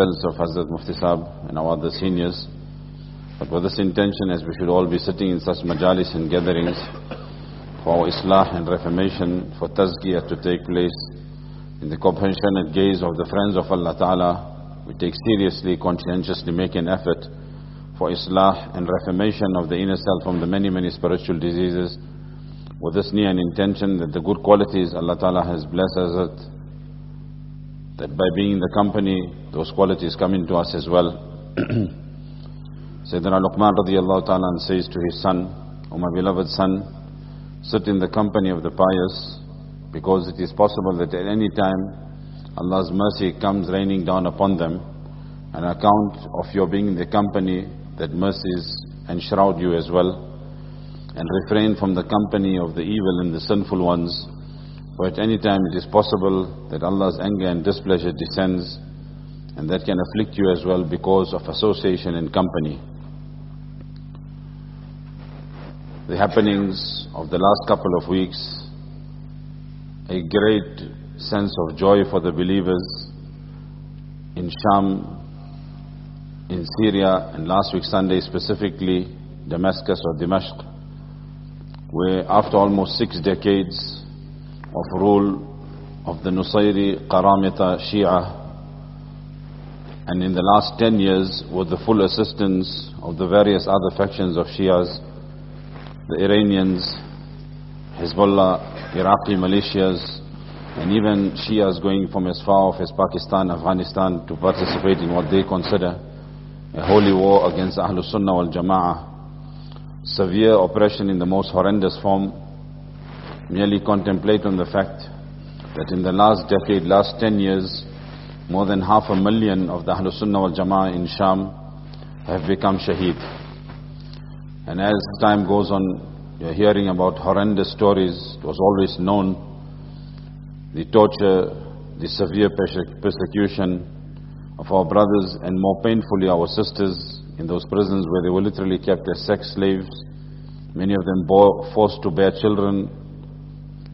Friends of Hazrat Mufti and our other seniors. But with this intention, as we should all be sitting in such majalis and gatherings for our islah and reformation, for tazkiyah to take place, in the compassionate gaze of the friends of Allah Ta'ala, we take seriously, conscientiously make an effort for islah and reformation of the inner self from the many, many spiritual diseases. With this near and intention that the good qualities Allah Ta'ala has blessed us with, that by being in the company those qualities come into us as well. Sayyidina Luqman radiallahu ta'ala says to his son, O my beloved son, sit in the company of the pious because it is possible that at any time Allah's mercy comes raining down upon them an account of your being in the company that mercies enshroud you as well and refrain from the company of the evil and the sinful ones for at any time it is possible that Allah's anger and displeasure descends and that can afflict you as well because of association and company. The happenings of the last couple of weeks, a great sense of joy for the believers in Sham, in Syria, and last week Sunday specifically, Damascus or Dimashq, where after almost six decades of rule of the Nusayri Qaramita Shia, and in the last 10 years, with the full assistance of the various other factions of Shias, the Iranians, Hezbollah, Iraqi militias, and even Shias going from as far off as Pakistan, Afghanistan to participate in what they consider a holy war against Ahlus Sunnah wal Jama'ah. Severe oppression in the most horrendous form. Merely contemplate on the fact that in the last decade, last 10 years, more than half a million of the Ahlul Sunnah wal Jama'ah in Sham have become shaheed. And as time goes on, you're hearing about horrendous stories. It was always known. The torture, the severe persecution of our brothers and more painfully our sisters in those prisons where they were literally kept as sex slaves. Many of them bore, forced to bear children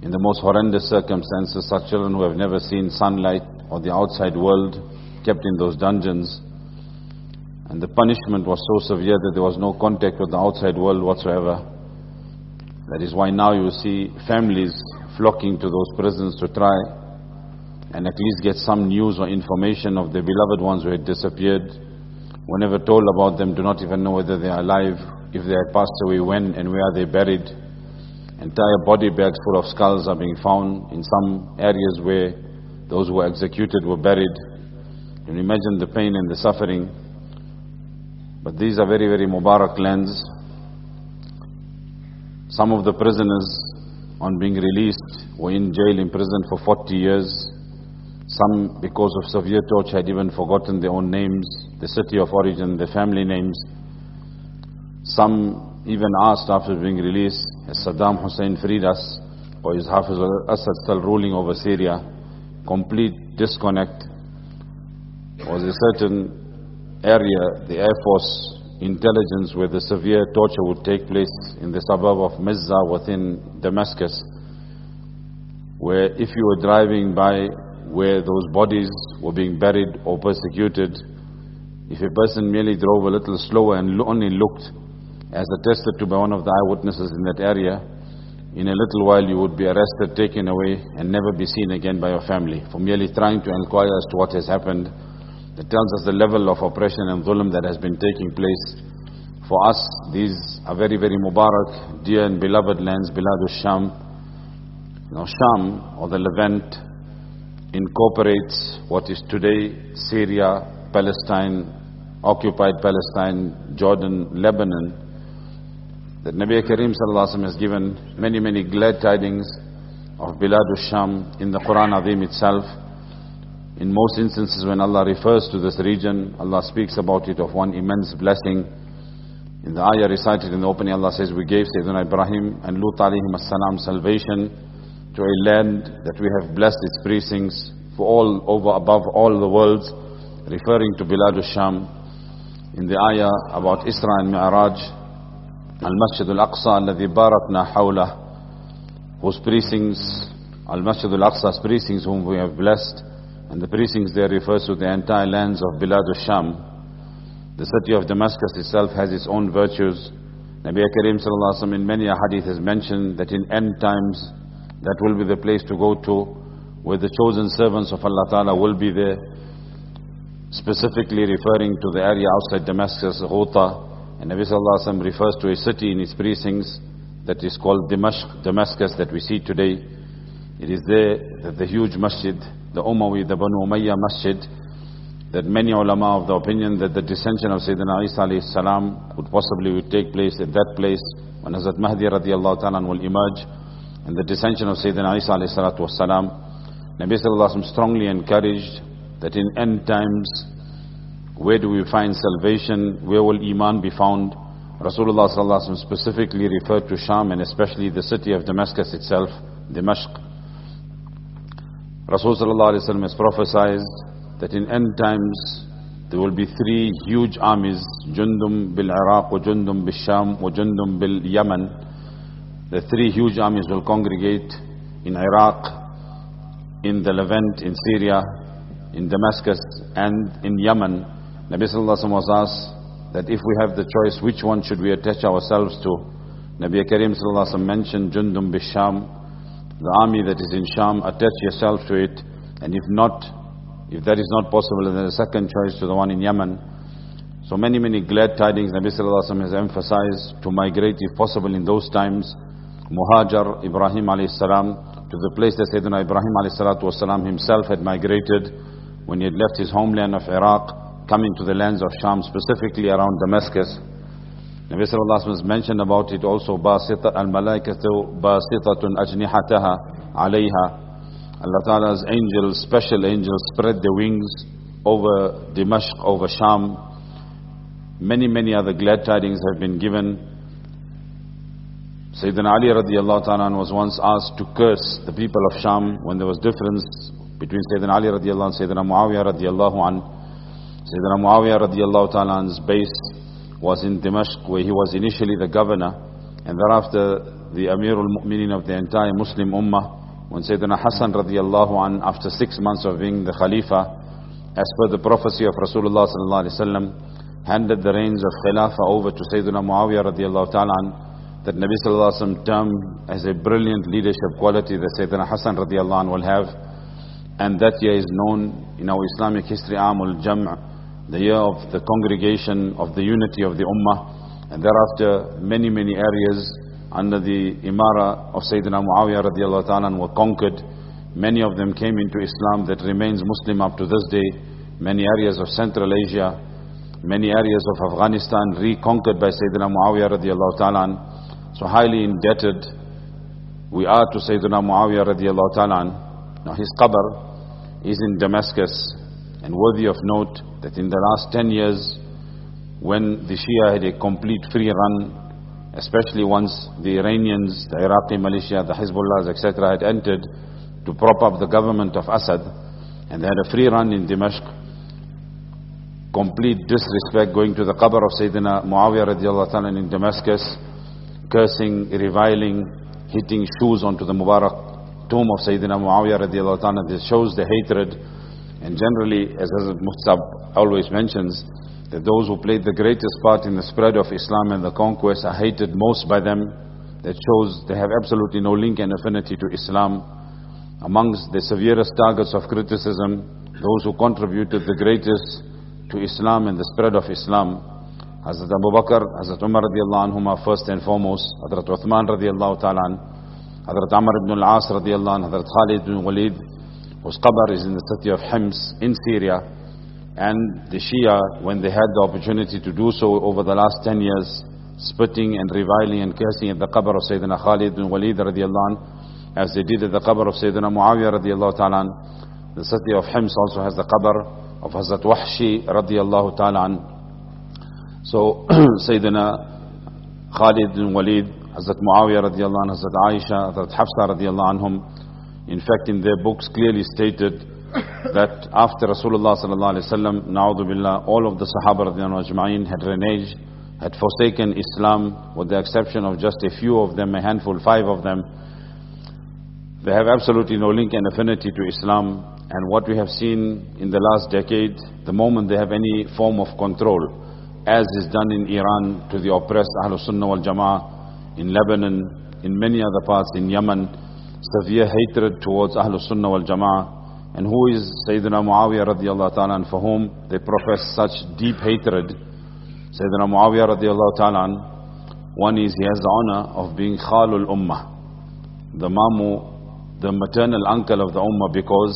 in the most horrendous circumstances, such children who have never seen sunlight, or the outside world, kept in those dungeons. And the punishment was so severe that there was no contact with the outside world whatsoever. That is why now you see families flocking to those prisons to try and at least get some news or information of their beloved ones who had disappeared. Whenever told about them, do not even know whether they are alive, if they have passed away, when and where are they buried. Entire body bags full of skulls are being found in some areas where those who were executed were buried. You can imagine the pain and the suffering. But these are very, very Mubarak lands. Some of the prisoners, on being released, were in jail, imprisoned for 40 years. Some, because of severe torture, had even forgotten their own names, the city of origin, their family names. Some even asked after being released, Has Saddam Hussein freed us? Or is Hafiz al-Assad still ruling over Syria? complete disconnect was a certain area, the Air Force intelligence, where the severe torture would take place in the suburb of Mizza within Damascus, where if you were driving by where those bodies were being buried or persecuted, if a person merely drove a little slower and only looked, as attested to by one of the eyewitnesses in that area, in a little while you would be arrested, taken away, and never be seen again by your family. For merely trying to inquire as to what has happened, it tells us the level of oppression and zulm that has been taking place. For us, these are very, very Mubarak, dear and beloved lands, Bilad Sham. Now, Sham, or the Levant, incorporates what is today Syria, Palestine, occupied Palestine, Jordan, Lebanon, that Nabi Karim Sallallahu has given many, many glad tidings of Bilad al-Sham in the Quran Azim itself. In most instances when Allah refers to this region, Allah speaks about it of one immense blessing. In the ayah recited in the opening, Allah says, We gave Sayyidina Ibrahim and Lut alayhim as-salam salvation to a land that we have blessed its precincts for all over above all the worlds, referring to Bilad al-Sham. In the ayah about Isra and Mi'raj, Al-Masjid Al-Aqsa الذي باركنا حوله whose precincts Al-Masjid precincts whom we have blessed and the precincts there refers to the entire lands of Bilad al-Sham the city of Damascus itself has its own virtues Nabi Karim sallallahu alaihi wasallam in many hadith has mentioned that in end times that will be the place to go to where the chosen servants of Allah Ta'ala will be there specifically referring to the area outside Damascus, Ghouta and Nabi Sallallahu Alaihi Wasallam refers to a city in his precincts that is called Dimashq, Damascus that we see today. It is there that the huge masjid, the Umayyad, the Banu Umayyah masjid, that many ulama of the opinion that the dissension of Sayyidina Isa alayhi salam would possibly would take place at that place when Hazrat Mahdi radiallahu ta'ala will emerge and the dissension of Sayyidina Isa alayhi salatu was salam. Nabi sallallahu strongly encouraged that in end times where do we find salvation? Where will Iman be found? Rasulullah ﷺ specifically referred to Sham and especially the city of Damascus itself, Dimashq. Rasulullah ﷺ has prophesied that in end times there will be three huge armies, Jundum bil Iraq, or Jundum bil Sham, or Jundum bil Yemen. The three huge armies will congregate in Iraq, in the Levant, in Syria, in Damascus, and in Yemen. Nabi Sallallahu Alaihi Wasallam was asked that if we have the choice, which one should we attach ourselves to? Nabi Karim Sallallahu Alaihi Wasallam mentioned Jundum Bisham, the army that is in Sham, attach yourself to it. And if not, if that is not possible, then the second choice to the one in Yemen. So many, many glad tidings Nabi Sallallahu Alaihi Wasallam has emphasized to migrate if possible in those times. Muhajir Ibrahim Alayhi Salam to the place that Sayyidina Ibrahim Alayhi Salatu himself had migrated when he had left his homeland of Iraq coming to the lands of Sham, specifically around Damascus. Nabi Sallallahu Alaihi Wasallam has mentioned about it also, بَاسِطَ الْمَلَائِكَةُ بَاسِطَةٌ أَجْنِحَتَهَا عَلَيْهَا Allah Ta'ala's angels, special angels, spread their wings over Dimashq, over Sham. Many, many other glad tidings have been given. Sayyidina Ali radiallahu ta'ala was once asked to curse the people of Sham when there was difference between Sayyidina Ali radiallahu and Sayyidina Muawiyah radiallahu anhu. Sayyidina Muawiyah radiallahu ta'ala's base was in Dimashq where he was initially the governor and thereafter the Amir muminin of the entire Muslim Ummah when Sayyidina Hassan radiallahu an after six months of being the Khalifa as per the prophecy of Rasulullah sallallahu alaihi wasallam handed the reins of Khilafah over to Sayyidina Muawiyah radiallahu ta'ala that Nabi sallallahu termed as a brilliant leadership quality that Sayyidina Hassan radiallahu an will have and that year is known in our Islamic history Amul Jam' the year of the congregation of the unity of the Ummah, and thereafter many, many areas under the Imara of Sayyidina Muawiyah radiallahu ta'ala were conquered. Many of them came into Islam that remains Muslim up to this day. Many areas of Central Asia, many areas of Afghanistan reconquered by Sayyidina Muawiyah radiallahu ta'ala. So highly indebted we are to Sayyidina Muawiyah radiallahu ta'ala. Now his qabr is in Damascus and worthy of note that in the last 10 years, when the Shia had a complete free run, especially once the Iranians, the Iraqi militia, the Hezbollahs, etc., had entered to prop up the government of Assad, and they had a free run in Dimashq, complete disrespect going to the qabr of Sayyidina Muawiyah radiallahu in Damascus, cursing, reviling, hitting shoes onto the Mubarak tomb of Sayyidina Muawiyah radiallahu This shows the hatred and generally, as Hazrat Muhtab always mentions, that those who played the greatest part in the spread of Islam and the conquest are hated most by them. That shows they have absolutely no link and affinity to Islam. Amongst the severest targets of criticism, those who contributed the greatest to Islam and the spread of Islam, Hazrat Abu Bakr, Hazrat Umar radiallahu anhuma first and foremost, Hazrat Uthman radiallahu ta'ala, Hazrat Amr ibn al-As radiallahu anhu, Hazrat Khalid ibn Walid, whose qabr is in the city of Hims in Syria. And the Shia, when they had the opportunity to do so over the last 10 years, spitting and reviling and cursing at the qabr of Sayyidina Khalid bin Walid radiallahu anh, as they did at the qabr of Sayyidina Muawiyah radiallahu ta'ala The city of Hims also has the qabr of Hazrat Wahshi radiallahu ta'ala So Sayyidina Khalid bin Walid, Hazrat Muawiyah radiallahu anh, Hazrat Aisha, Hazrat Hafsa radiallahu anhum, in fact, in their books clearly stated that after Rasulullah sallallahu alaihi wasallam, na'udhu billah, all of the Sahaba ajma'in had reneged, had forsaken Islam, with the exception of just a few of them, a handful, five of them. They have absolutely no link and affinity to Islam. And what we have seen in the last decade, the moment they have any form of control, as is done in Iran to the oppressed Ahlul Sunnah wal Jama'ah, in Lebanon, in many other parts, in Yemen, severe hatred towards Ahlus Sunnah wal Jama'ah. And who is Sayyidina Muawiyah radiallahu ta'ala and for whom they profess such deep hatred? Sayyidina Muawiyah radiallahu ta'ala one is he has the honor of being Khalul Ummah, the Mamu, the maternal uncle of the Ummah because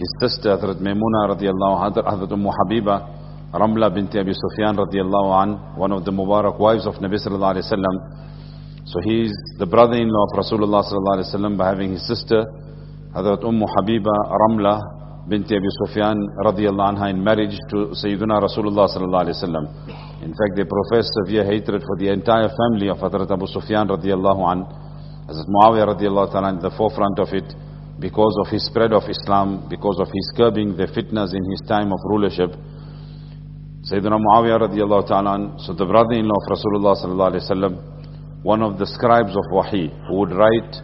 his sister Hazrat Maimuna radiallahu anha, Hazrat Ummu Habiba, Ramla binti Abi Sufyan radiallahu an, one of the Mubarak wives of Nabi sallallahu alayhi wa sallam, so he's the brother-in-law of Rasulullah sallallahu alaihi wasallam by having his sister, Hazrat Umm Habiba Ramla bint Abi Sufyan radiyallahu anha in marriage to Sayyiduna Rasulullah sallallahu alaihi wasallam. In fact, they professed severe hatred for the entire family of Hazrat Abu Sufyan radiyallahu an. Hazrat Muawiyah radiyallahu ta'ala in the forefront of it because of his spread of Islam, because of his curbing the fitnas in his time of rulership. Sayyidina Muawiyah radiyallahu ta'ala, so the brother-in-law of Rasulullah sallallahu alaihi wasallam, one of the scribes of Wahi who would write,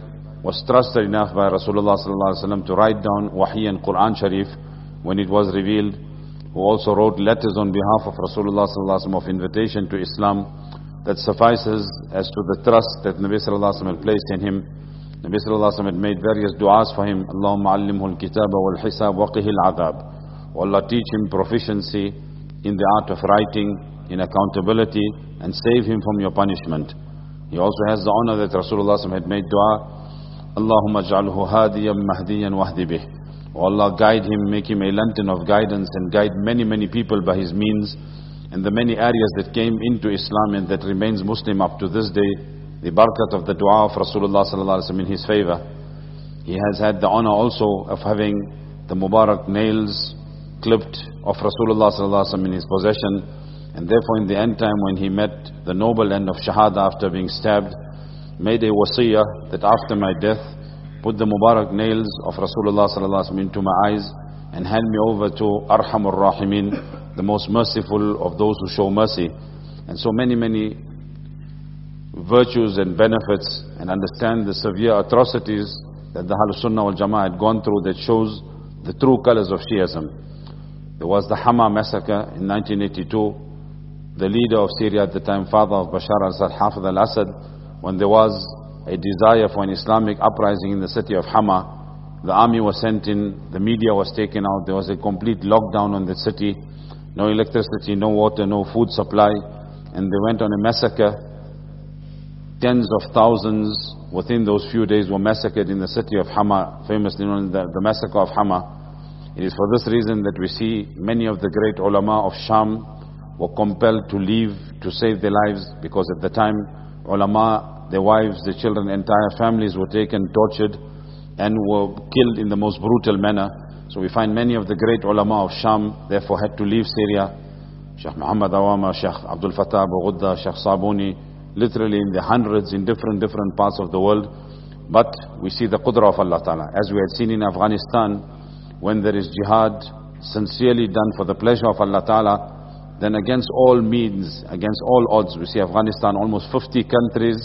was trusted enough by Rasulullah to write down Wahi and Quran Sharif when it was revealed, who also wrote letters on behalf of Rasulullah of invitation to Islam that suffices as to the trust that Nabi alaihi had placed in him. Nabi ﷺ had made various du'as for him, Allahumma allimhu al-kitaba wal-hisab waqihi al-adab. O Allah, teach him proficiency in the art of writing, in accountability, and save him from your punishment. He also has the honor that Rasulullah had made dua, Allahumma ja'alhu hadiyam mahdiyan wahdi bih. O Allah, guide him, make him a lantern of guidance and guide many, many people by his means. And the many areas that came into Islam and that remains Muslim up to this day, the barakat of the dua of Rasulullah Sallallahu in his favor. He has had the honor also of having the Mubarak nails clipped of Rasulullah Sallallahu in his possession and therefore in the end time when he met the noble end of Shahada after being stabbed, made a wasiyah that after my death, put the Mubarak nails of Rasulullah sallallahu alaihi into my eyes and hand me over to Arhamur Rahimin, the most merciful of those who show mercy. And so many, many virtues and benefits and understand the severe atrocities that the Ahlul Sunnah wal Jama'ah had gone through that shows the true colors of Shiism. There was the Hama massacre in 1982 the leader of Syria at the time, father of Bashar al-Assad, al-Assad, when there was a desire for an Islamic uprising in the city of Hama, the army was sent in, the media was taken out, there was a complete lockdown on the city, no electricity, no water, no food supply, and they went on a massacre. Tens of thousands within those few days were massacred in the city of Hama, famously known as the massacre of Hama. It is for this reason that we see many of the great ulama of Sham, were compelled to leave to save their lives because at the time ulama, their wives, their children, entire families were taken, tortured and were killed in the most brutal manner. So we find many of the great ulama of Sham therefore had to leave Syria. Sheikh Muhammad Awama, Sheikh Abdul Fattah Abu Ghudda, Sheikh Sabuni, literally in the hundreds in different, different parts of the world. But we see the qudra of Allah Ta'ala. As we had seen in Afghanistan, when there is jihad sincerely done for the pleasure of Allah Ta'ala, then against all means, against all odds, we see Afghanistan, almost 50 countries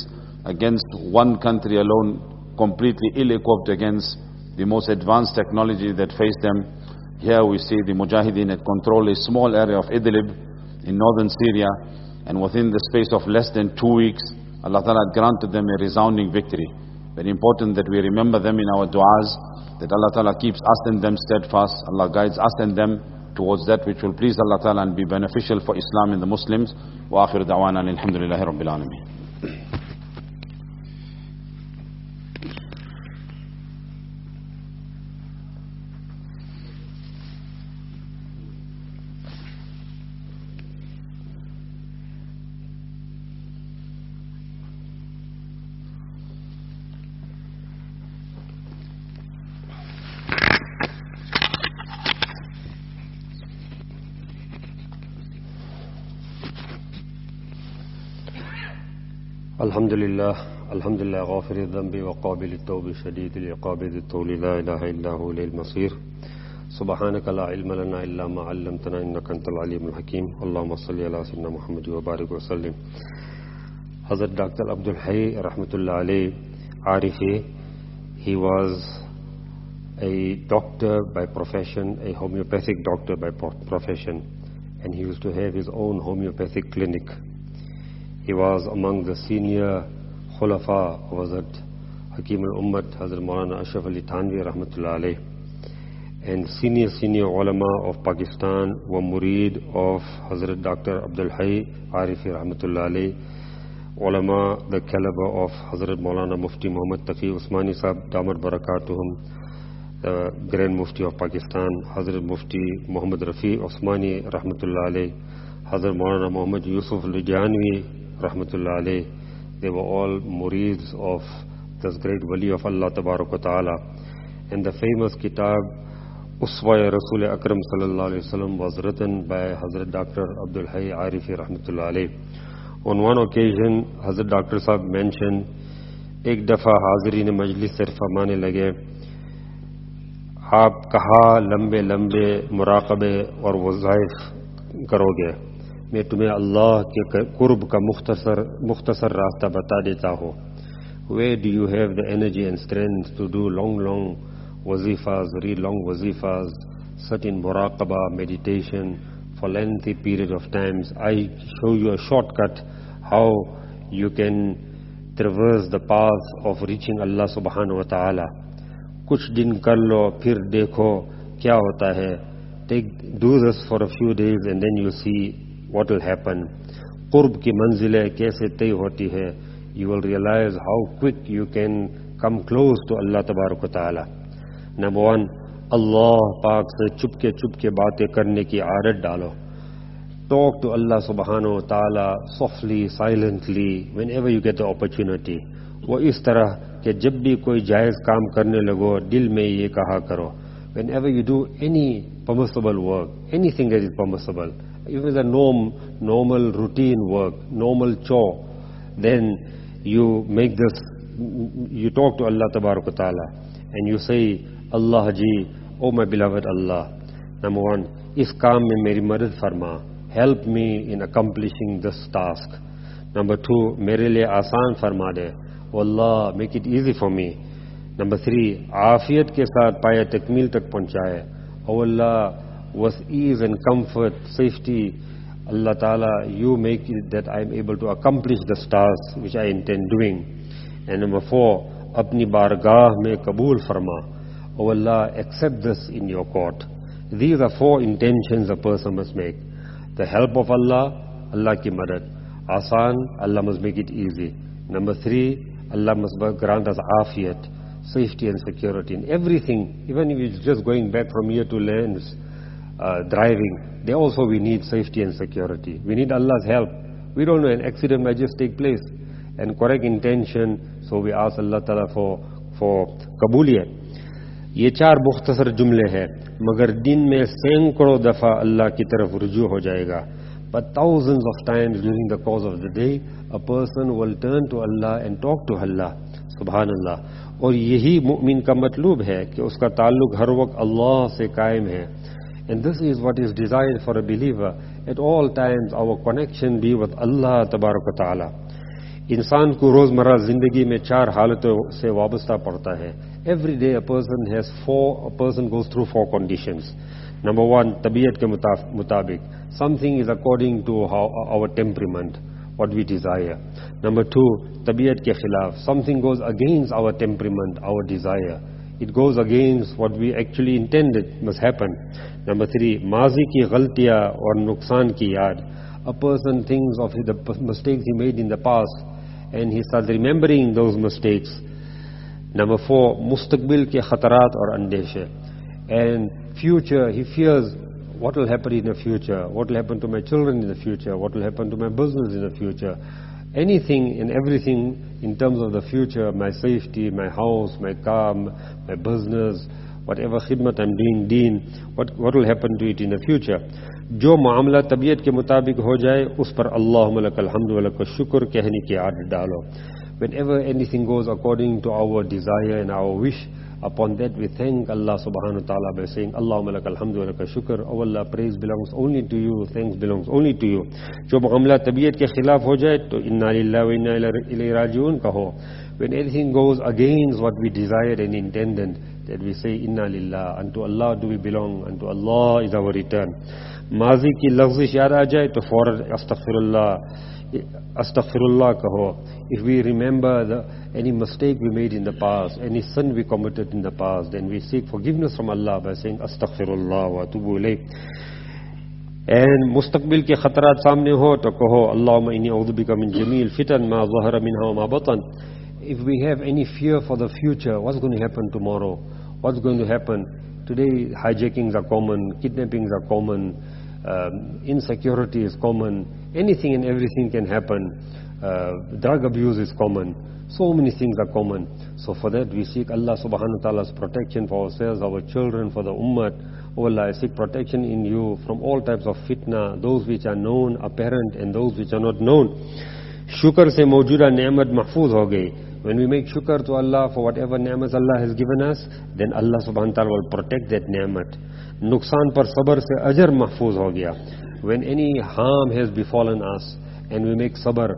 against one country alone, completely ill-equipped against the most advanced technology that faced them. Here we see the Mujahideen had controlled a small area of Idlib in northern Syria, and within the space of less than two weeks, Allah Ta'ala granted them a resounding victory. Very important that we remember them in our du'as, that Allah Ta'ala keeps us and them steadfast, Allah guides us and them towards that which will please Allah Ta'ala and be beneficial for Islam and the Muslims. وآخر دعوانا الحمد لله رب العالمين الحمد لله الحمد لله غافر الذنب وقابل التوب شديد العقاب ذي الطول لا إله إلا هو إليه المصير سبحانك لا علم لنا إلا ما علمتنا إنك أنت العليم الحكيم اللهم صل على سيدنا محمد وبارك وسلم حضرت Dr. Abdul رحمه rahmatullah عليه Arifi he was a doctor by profession a homeopathic doctor by profession and he used to have his own homeopathic clinic he was among the senior خلفہ وضرت حکیم العمت حضرت مولانا اشرف علی تانوی رحمۃ اللہ علیہ اینڈ سینئر سینئر علما آف پاکستان و مرید آف حضرت ڈاکٹر عبد الحی عارف رحمۃ اللہ علیہ علما دی کلب آف حضرت مولانا مفتی محمد تفیع عثمانی صب ڈامر برکات گرینڈ مفتی آف پاکستان حضرت مفتی محمد رفیع عثمانی رحمۃ اللہ علیہ حضرت مولانا محمد یوسف ال جانوی رحمت اللہ علیہ تبارک تعالیٰ این دا فیمس کتاب عسوائے رسول اکرم صلی اللہ علیہ وسلم وزرتن بائے حضرت ڈاکٹر عبدالح عارف رحمۃ اللہ علیہ آن ون اوکیزن حضرت ڈاکٹر صاحب مینشن ایک دفعہ حاضری نے مجلس صرف مانے لگے آپ کہا لمبے لمبے مراقب اور وظائف کروگے میں تمہیں اللہ کے قرب کا مختصر مختصر راستہ بتا دیتا ہوں وے do you have the energy and strength to do long long وظیفاز ری لانگ وظیفاز سٹ ان مراقبہ meditation for lengthy period of times I show you a shortcut how you can traverse the pass of reaching اللہ سبحان و تعالی کچھ دن کر لو پھر دیکھو کیا ہوتا ہے take do this for a few days and then you see what will happen قرب کی منزلیں کیسے طے ہوتی ہے you will realise how quick you can come close to اللہ تبارک و تعالی نمبر ون اللہ پاک سے چپ کے چپ کے باتیں کرنے کی عادت ڈالو ٹاک ٹو اللہ و تالا softly silently whenever you get up opportunity وہ اس طرح کہ جب بھی کوئی جائز کام کرنے لگو دل میں یہ کہا کرو whenever you do any permissible work anything is is permissible نوم normal routine work normal chore then you make this you talk to اللہ تبارک تعالیٰ اینڈ یو سی اللہ حجی او میں بلاور اللہ نمبر ون اس کام میں میری مرد فرما help me in accomplishing this task number two میرے لیے آسان فرما دے او اللہ make it easy for me number three عافیت کے ساتھ پایا تکمیل تک پہنچائے او اللہ with ease and comfort, safety. Allah Ta'ala, you make it that I'm able to accomplish the stars which I intend doing. And number four, apni bargah mein kabul farma. O oh Allah, accept this in your court. These are four intentions a person must make. The help of Allah, Allah ki madad. Asan, Allah must make it easy. Number three, Allah must grant us afiyat, safety and security in everything. Even if it's just going back from here to lands, uh, driving, they also we need safety and security. We need Allah's help. We don't know an accident might just take place. And correct intention, so we ask Allah Ta'ala for, for Kabuliyat. یہ چار مختصر جملے ہیں مگر دن میں سینکڑوں دفعہ اللہ کی طرف رجوع ہو جائے گا but thousand of time during the course of the day a person will turn to اللہ اینڈ ٹاک ٹو اللہ سبحان اللہ اور یہی مؤمن کا مطلوب ہے کہ اس کا تعلق ہر وقت اللہ سے قائم ہے And this is what is desired for a believer. At all times our connection be with Allah Ta'ala. इंसान को रोजमर्रा जिंदगी में चार हालतों से वाबस्ता पड़ता है every day a person has four person goes through four conditions number one तबीयत के मुताबिक something is according to our temperament what we desire. Number two, tabiyat ke khilaf, something goes against our temperament, our desire it goes against what we actually intended must happen. Number three, mazi ki galtiya or nuksan ki yaad. A person thinks of the mistakes he made in the past and he starts remembering those mistakes. Number four, mustakbil ke khatarat or andeshe. And future, he fears what will happen in the future, what will happen to my children in the future, what will happen to my business in the future, anything and everything in terms of the future, my safety, my house, my car, my business, whatever khidmat I'm doing, deen, what, what will happen to it in the future. जो मामला तबीयत के मुताबिक हो जाए उस पर अल्लाह शुक्र कहने की आदत डालो whenever anything goes according to our desire and our wish اپونک اللہ سبحان طالب اللہ اونلی ٹو یو جو معاملہ طبیعت کے خلاف ہو جائے تو اناج کا لفظ شاد آ جائے تو فوراً astaghfirullah kaho, if we remember the, any mistake we made in the past, any sin we committed in the past, then we seek forgiveness from Allah by saying astaghfirullah wa tubu And and مستقبل کے samne ho, to kaho کہو اللہ انی اعوذ بکا من جمیل فتن ما ظہر منها ma batan. if we have any fear for the future what's going to happen tomorrow what's going to happen today hijackings are common kidnappings are common um, insecurity is common, anything and everything can happen, uh, drug abuse is common, so many things are common. So for that we seek Allah subhanahu wa ta'ala's protection for ourselves, our children, for the ummah. O oh Allah, I seek protection in you from all types of fitna, those which are known, apparent, and those which are not known. Shukr se maujuda ni'mat mahfooz ho gayi. When we make shukr to Allah for whatever ni'mat Allah has given us, then Allah subhanahu wa ta'ala will protect that ni'mat. Nuksan par sabr se ajr mahfooz ho gaya. When any harm has befallen us and we make sabr,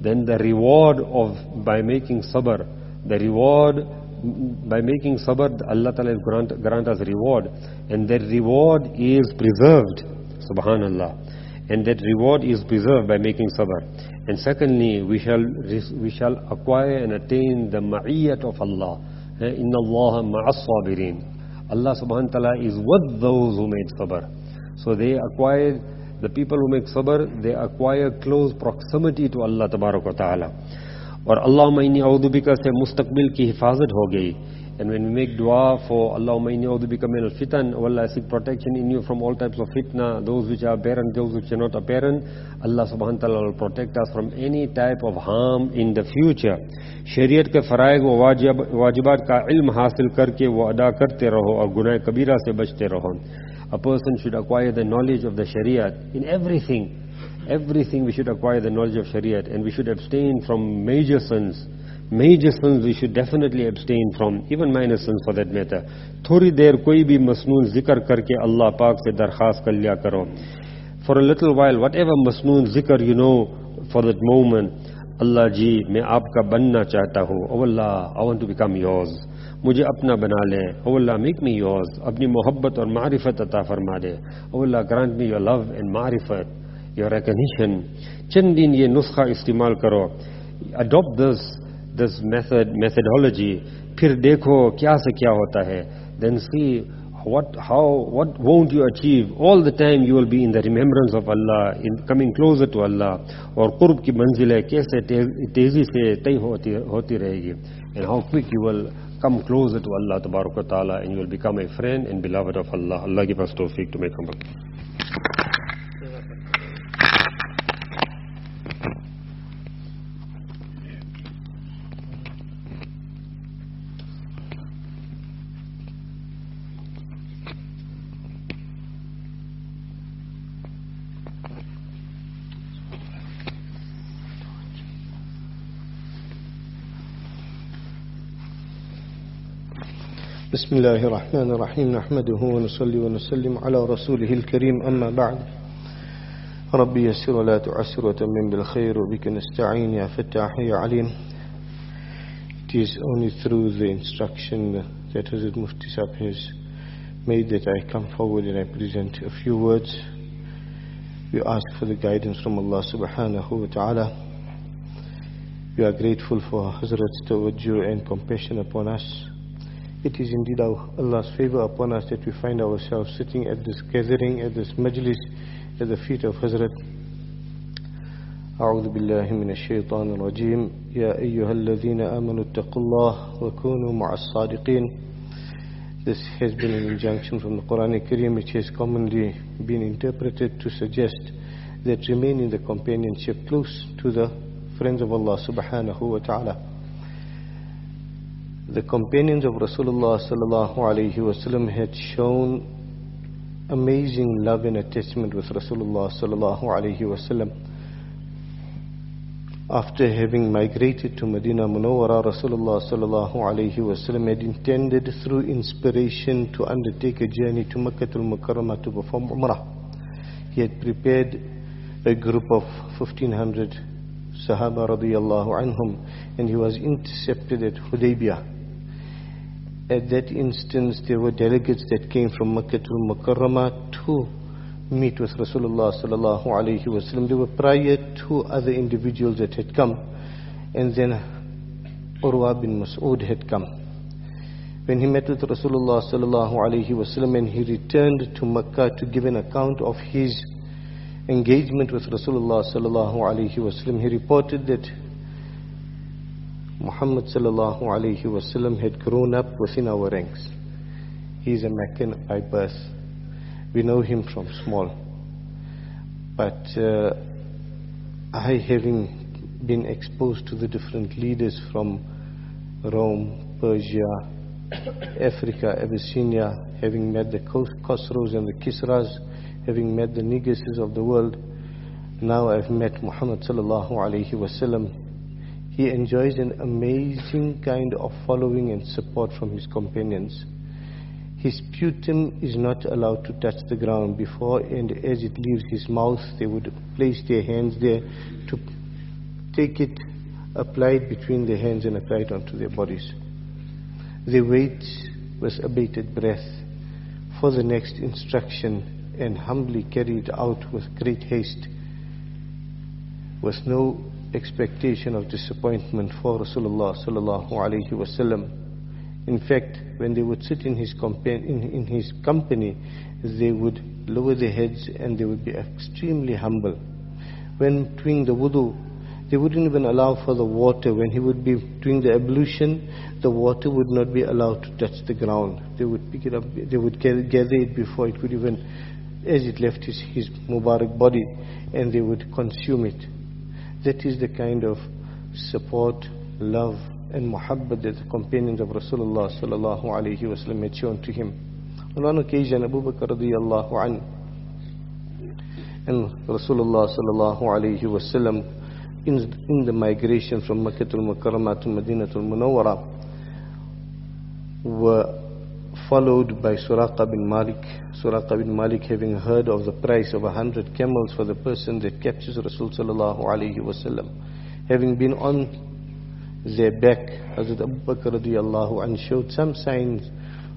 then the reward of by making sabr, the reward by making sabr, Allah ta'ala grant, grant us reward. And that reward is preserved. Subhanallah. اللہ proximity to اللہ تبارو کر تعالیٰ اور اللہ معنی اود بکر سے مستقبل کی حفاظت ہو گئی And when we make dua for Allahumma inni audhubika min al-fitan, Allah, I seek protection in you from all types of fitna, those which are apparent, those which are not apparent. Allah subhanahu wa ta'ala will protect us from any type of harm in the future. शरीयत के फ़राइग व वाजिबात का इल्म हासिल करके वो अदा करते रहो और गुनाह कबीरा से बचते A person should acquire the knowledge of the Shariat in everything. Everything we should acquire the knowledge of Shariat and we should abstain from major sins. Major sins we should definitely from even minor sins for that matter تھوڑی دیر کوئی بھی مصنون ذکر کر کے اللہ پاک سے درخواست کر لیا کرو for a little while whatever مصنون ذکر you know for that moment اللہ جی میں آپ کا بننا چاہتا ہوں او اللہ I want to become yours مجھے اپنا بنا لیں اللہ میک می یورز اپنی محبت اور معرفت عطا فرما دے او اللہ grant me your love and معرفت یور ایکشن چند دن یہ نسخہ استعمال کرو اڈاپٹ دس میتھڈالوجی پھر دیکھو کیا سے کیا ہوتا ہے then see what how what won't you achieve all the time you will be in the remembrance of اللہ in کمنگ closer ٹو اللہ اور قرب کی ہے کیسے تیزی سے ہوتی رہے گی and how you will come closer to اللہ تبارک و تعالیٰ کم اے فرینڈ ان بلاوٹ آف اللہ اللہ کی make ٹو بسم الله الرحمن الرحيم نحمده ونصلي ونسلم على رسوله الكريم أما بعد ربي يسر ولا تعسر وتمن بالخير وبك نستعين يا فتاح يا عليم It is only through the instruction that Hazrat Mufti Sahib has made that I come forward and I present a few words. We ask for the guidance from Allah subhanahu wa ta'ala. We are grateful for Hazrat's tawajjuh and compassion upon us. It is indeed Allah's favor upon us that we find ourselves sitting at this gathering, at this majlis, at the feet of Hazrat. أعوذ بالله من الشيطان الرجيم يا أيها الذين آمنوا اتقوا الله وكونوا مع الصادقين This has been an injunction from the Quran Kareem which has commonly been interpreted to suggest that remain in the companionship close to the friends of Allah subhanahu wa ta'ala the companions of Rasulullah had shown amazing love and attachment with Rasulullah After having migrated to Medina Munawwara, Rasulullah had intended through inspiration to undertake a journey to Makkah al-Mukarramah to perform Umrah. He had prepared a group of 1500 Sahaba radiyallahu anhum and he was intercepted at Hudaybiyah at that instance, there were delegates that came from Makkah to Mukarramah to meet with Rasulullah sallallahu alaihi wasallam. There were prior two other individuals that had come, and then Urwa bin Mas'ud had come. When he met with Rasulullah sallallahu alaihi wasallam, and he returned to Makkah to give an account of his engagement with Rasulullah sallallahu alaihi wasallam, he reported that Muhammad sallallahu alayhi wasallam had grown up within our ranks. He is a Meccan by birth. We know him from small. But uh, I, having been exposed to the different leaders from Rome, Persia, Africa, Abyssinia, having met the Khosrows and the Kisras, having met the Neguses of the world, now I've met Muhammad sallallahu alayhi wasallam he enjoys an amazing kind of following and support from his companions. His putum is not allowed to touch the ground before and as it leaves his mouth, they would place their hands there to take it, apply it between their hands and apply it onto their bodies. They wait with abated breath for the next instruction and humbly carry it out with great haste, with no expectation of disappointment for Rasulullah sallallahu alaihi wasallam. In fact, when they would sit in his, in, in his company, they would lower their heads and they would be extremely humble. When doing the wudu, they wouldn't even allow for the water. When he would be doing the ablution, the water would not be allowed to touch the ground. They would pick it up, they would gather it before it would even, as it left his, his Mubarak body, and they would consume it. That is the kind of support, love and muhabbat that the companions of Rasulullah sallallahu alayhi wasallam had shown to him. On one occasion, Abu Bakr radiallahu anhu and Rasulullah sallallahu alayhi wasallam in, the migration from Makkah al-Mukarramah to Madinah al-Munawwarah were followed by Suraqa bin Malik. Suraqa bin Malik having heard of the price of a hundred camels for the person that captures Rasulullah sallallahu Having been on their back, Hazrat Abu Bakr radiallahu anh showed some signs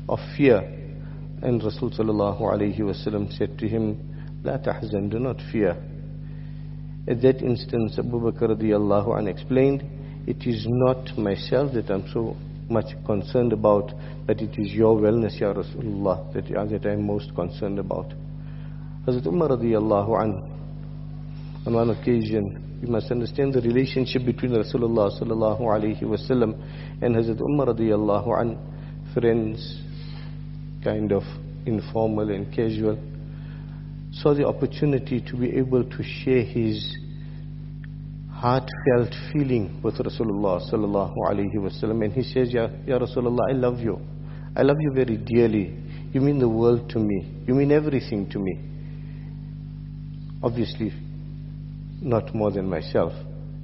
of fear. And Rasulullah sallallahu said to him, La tahzan, do not fear. At that instance, Abu Bakr radiallahu anh explained, It is not myself that I'm so much concerned about, that it is your wellness, Ya Rasulullah, that, that I am most concerned about. Hazrat Umar radiallahu an, on one occasion, you must understand the relationship between Rasulullah sallallahu alayhi wasallam and Hazrat Umar radiallahu an, friends, kind of informal and casual, saw the opportunity to be able to share his heartfelt feeling with Rasulullah sallallahu alaihi wasallam, and he says, ya, ya Rasulullah, I love you. I love you very dearly. You mean the world to me. You mean everything to me. Obviously, not more than myself.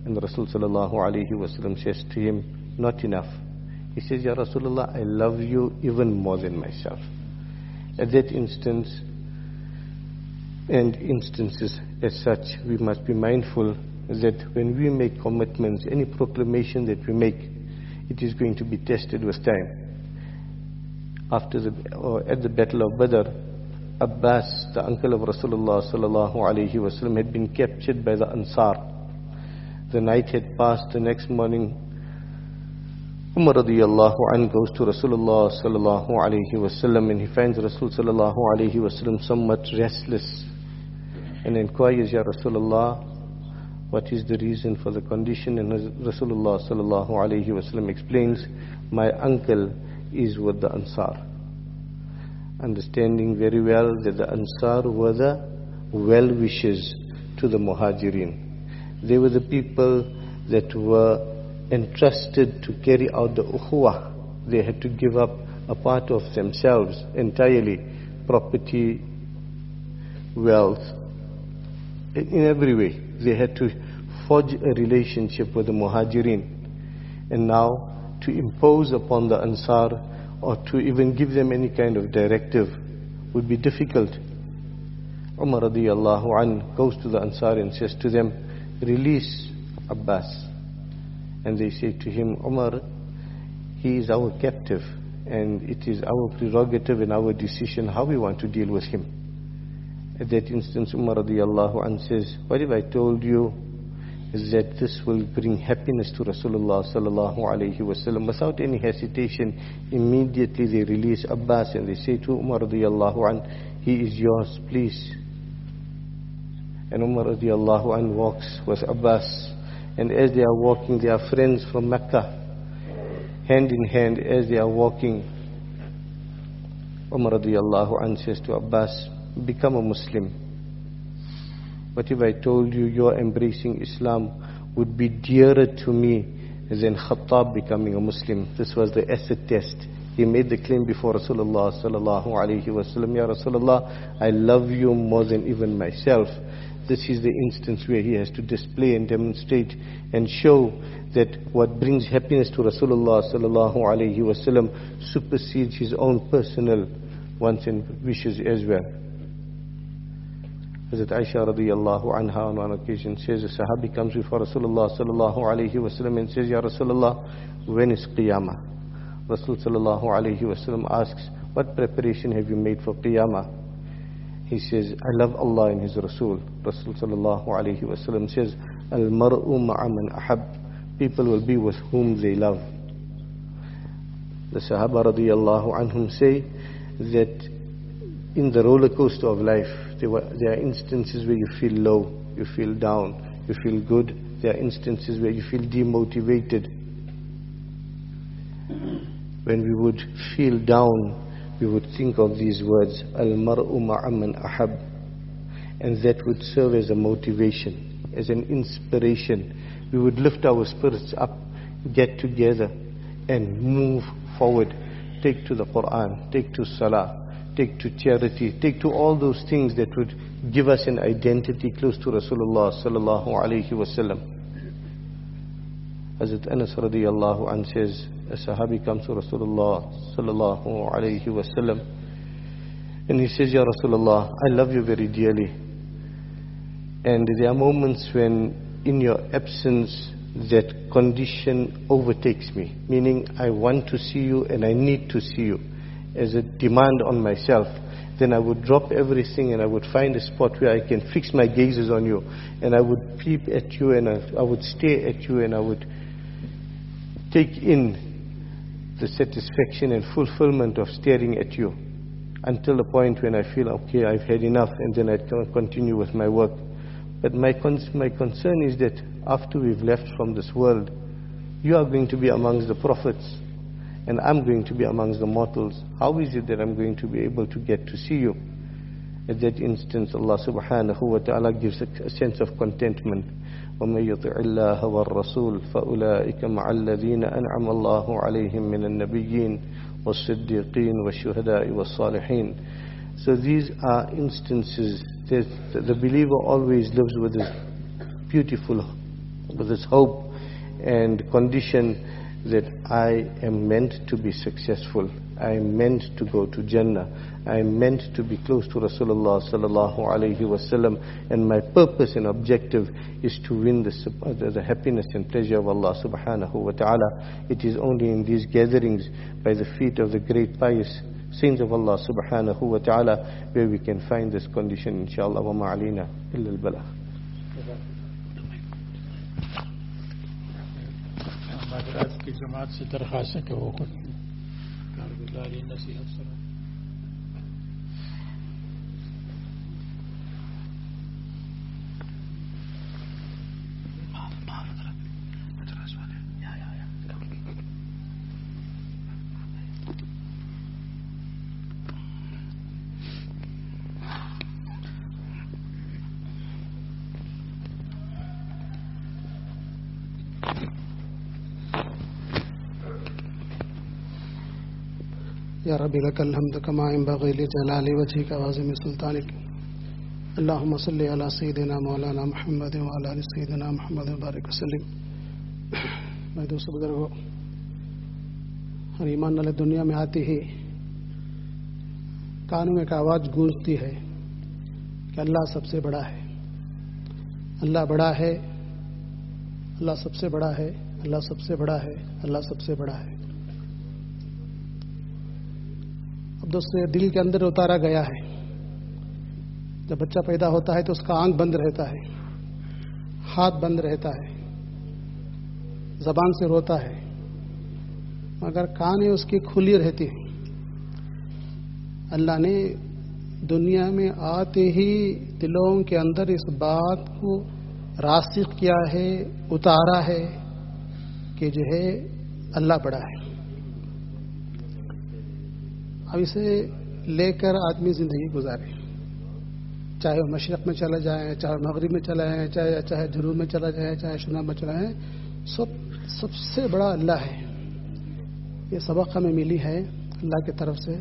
And Rasul sallallahu alaihi wasallam says to him, not enough. He says, Ya Rasulullah, I love you even more than myself. At that instance, and instances as such, we must be mindful is that when we make commitments, any proclamation that we make, it is going to be tested with time. After the, or at the Battle of Badr, Abbas, the uncle of Rasulullah sallallahu alaihi wasallam, had been captured by the Ansar. The night had passed. The next morning, Umar radiallahu an goes to Rasulullah sallallahu alaihi wasallam, and he finds Rasul sallallahu alaihi wasallam somewhat restless, and inquires, Ya Rasulullah, what is the reason for the condition and Rasulullah sallallahu alaihi wasallam explains my uncle is with the Ansar understanding very well that the Ansar were the well wishers to the Muhajirin they were the people that were entrusted to carry out the ukhuwah they had to give up a part of themselves entirely property wealth in every way they had to forge a relationship with the Muhajirin. And now to impose upon the Ansar or to even give them any kind of directive would be difficult. Umar radiallahu an goes to the Ansar and says to them, release Abbas. And they say to him, Umar, he is our captive and it is our prerogative and our decision how we want to deal with him. At that instance, Umar radiallahu anh says, What if I told you is that this will bring happiness to Rasulullah sallallahu alayhi wasallam. Without any hesitation, immediately they release Abbas and they say to Umar radiallahu an, he is yours, please. And Umar radiallahu an walks with Abbas. And as they are walking, they are friends from Mecca. Hand in hand, as they are walking, Umar radiallahu an says to Abbas, become a Muslim. What if I told you your embracing Islam would be dearer to me than Khattab becoming a Muslim? This was the acid test. He made the claim before Rasulullah sallallahu alayhi wasallam, Ya Rasulullah, I love you more than even myself. This is the instance where he has to display and demonstrate and show that what brings happiness to Rasulullah sallallahu alayhi wasallam supersedes his own personal wants and wishes as well. Hazrat Aisha radiallahu anha on one occasion says, a sahabi comes before Rasulullah sallallahu alayhi wasallam and says, Ya Rasulullah, when is Qiyamah? Rasul sallallahu alayhi wasallam asks, what preparation have you made for Qiyamah? He says, I love Allah and His Rasul. Rasul sallallahu alayhi wasallam says, Al-mar'u ma'a man ahab. People will be with whom they love. The Sahaba radiallahu anhum say that in the roller coaster of life, there, were, there are instances where you feel low, you feel down, you feel good. There are instances where you feel demotivated. When we would feel down, we would think of these words, Al-mar'u ma'aman ahab. And that would serve as a motivation, as an inspiration. We would lift our spirits up, get together, and move forward. Take to the Quran, take to Salah, take to charity, take to all those things that would give us an identity close to Rasulullah sallallahu alayhi wasallam. Hazrat Anas radiallahu an says, a sahabi comes to Rasulullah sallallahu alayhi wasallam and he says, Ya Rasulullah, I love you very dearly. And there are moments when in your absence that condition overtakes me, meaning I want to see you and I need to see you as a demand on myself, then I would drop everything and I would find a spot where I can fix my gazes on you. And I would peep at you and I, I would stare at you and I would take in the satisfaction and fulfillment of staring at you until the point when I feel, okay, I've had enough, and then I can continue with my work. But my, con- my concern is that after we've left from this world, you are going to be amongst the prophets and I'm going to be amongst the mortals. How is it that I'm going to be able to get to see you? At that instance, Allah subhanahu wa ta'ala gives a sense of contentment. وَمَنْ يُطِعِ اللَّهَ وَالرَّسُولَ فَأُولَٰئِكَ مَعَ الَّذِينَ أَنْعَمَ اللَّهُ عَلَيْهِمْ مِنَ النَّبِيِّينَ وَالصِّدِّيقِينَ وَالشُّهَدَاءِ وَالصَّالِحِينَ So these are instances that the believer always lives with this beautiful, with this hope and condition that I am meant to be successful. I am meant to go to Jannah. I am meant to be close to Rasulullah sallallahu alaihi wasallam, and my purpose and objective is to win uh, the, the happiness and pleasure of Allah subhanahu wa taala. It is only in these gatherings by the feet of the great pious saints of Allah subhanahu wa ta'ala where we can find this condition inshallah wa ma'alina illa al-balagh के जमात से दरख्वास्त है कि वो खुद कारगुजारी नसीहत sir رب لك الحمد كما ينبغي لجلال وجهك وعظيم سلطانك اللهم صل على سيدنا مولانا محمد وعلى ال سيدنا محمد بارك وسلم میں دوست بزرگ ہر ایمان والے دنیا میں آتی ہی کانوں میں ایک آواز گونجتی ہے کہ اللہ سب سے بڑا ہے اللہ بڑا ہے اللہ سب سے بڑا ہے اللہ سب سے بڑا ہے اللہ سب سے بڑا ہے اب دوست دل کے اندر اتارا گیا ہے جب بچہ پیدا ہوتا ہے تو اس کا آنکھ بند رہتا ہے ہاتھ بند رہتا ہے زبان سے روتا ہے مگر کانیں اس کی کھلی رہتی ہیں اللہ نے دنیا میں آتے ہی دلوں کے اندر اس بات کو راسخ کیا ہے اتارا ہے کہ جو ہے اللہ پڑا ہے اب اسے لے کر آدمی زندگی گزارے چاہے وہ مشرق میں چلے جائیں چاہے مغرب میں چلے جائیں چاہے چاہے جنوب میں چلا جائیں چاہے شناب میں چلے جائیں سب سب سے بڑا اللہ ہے یہ سبق ہمیں ملی ہے اللہ کی طرف سے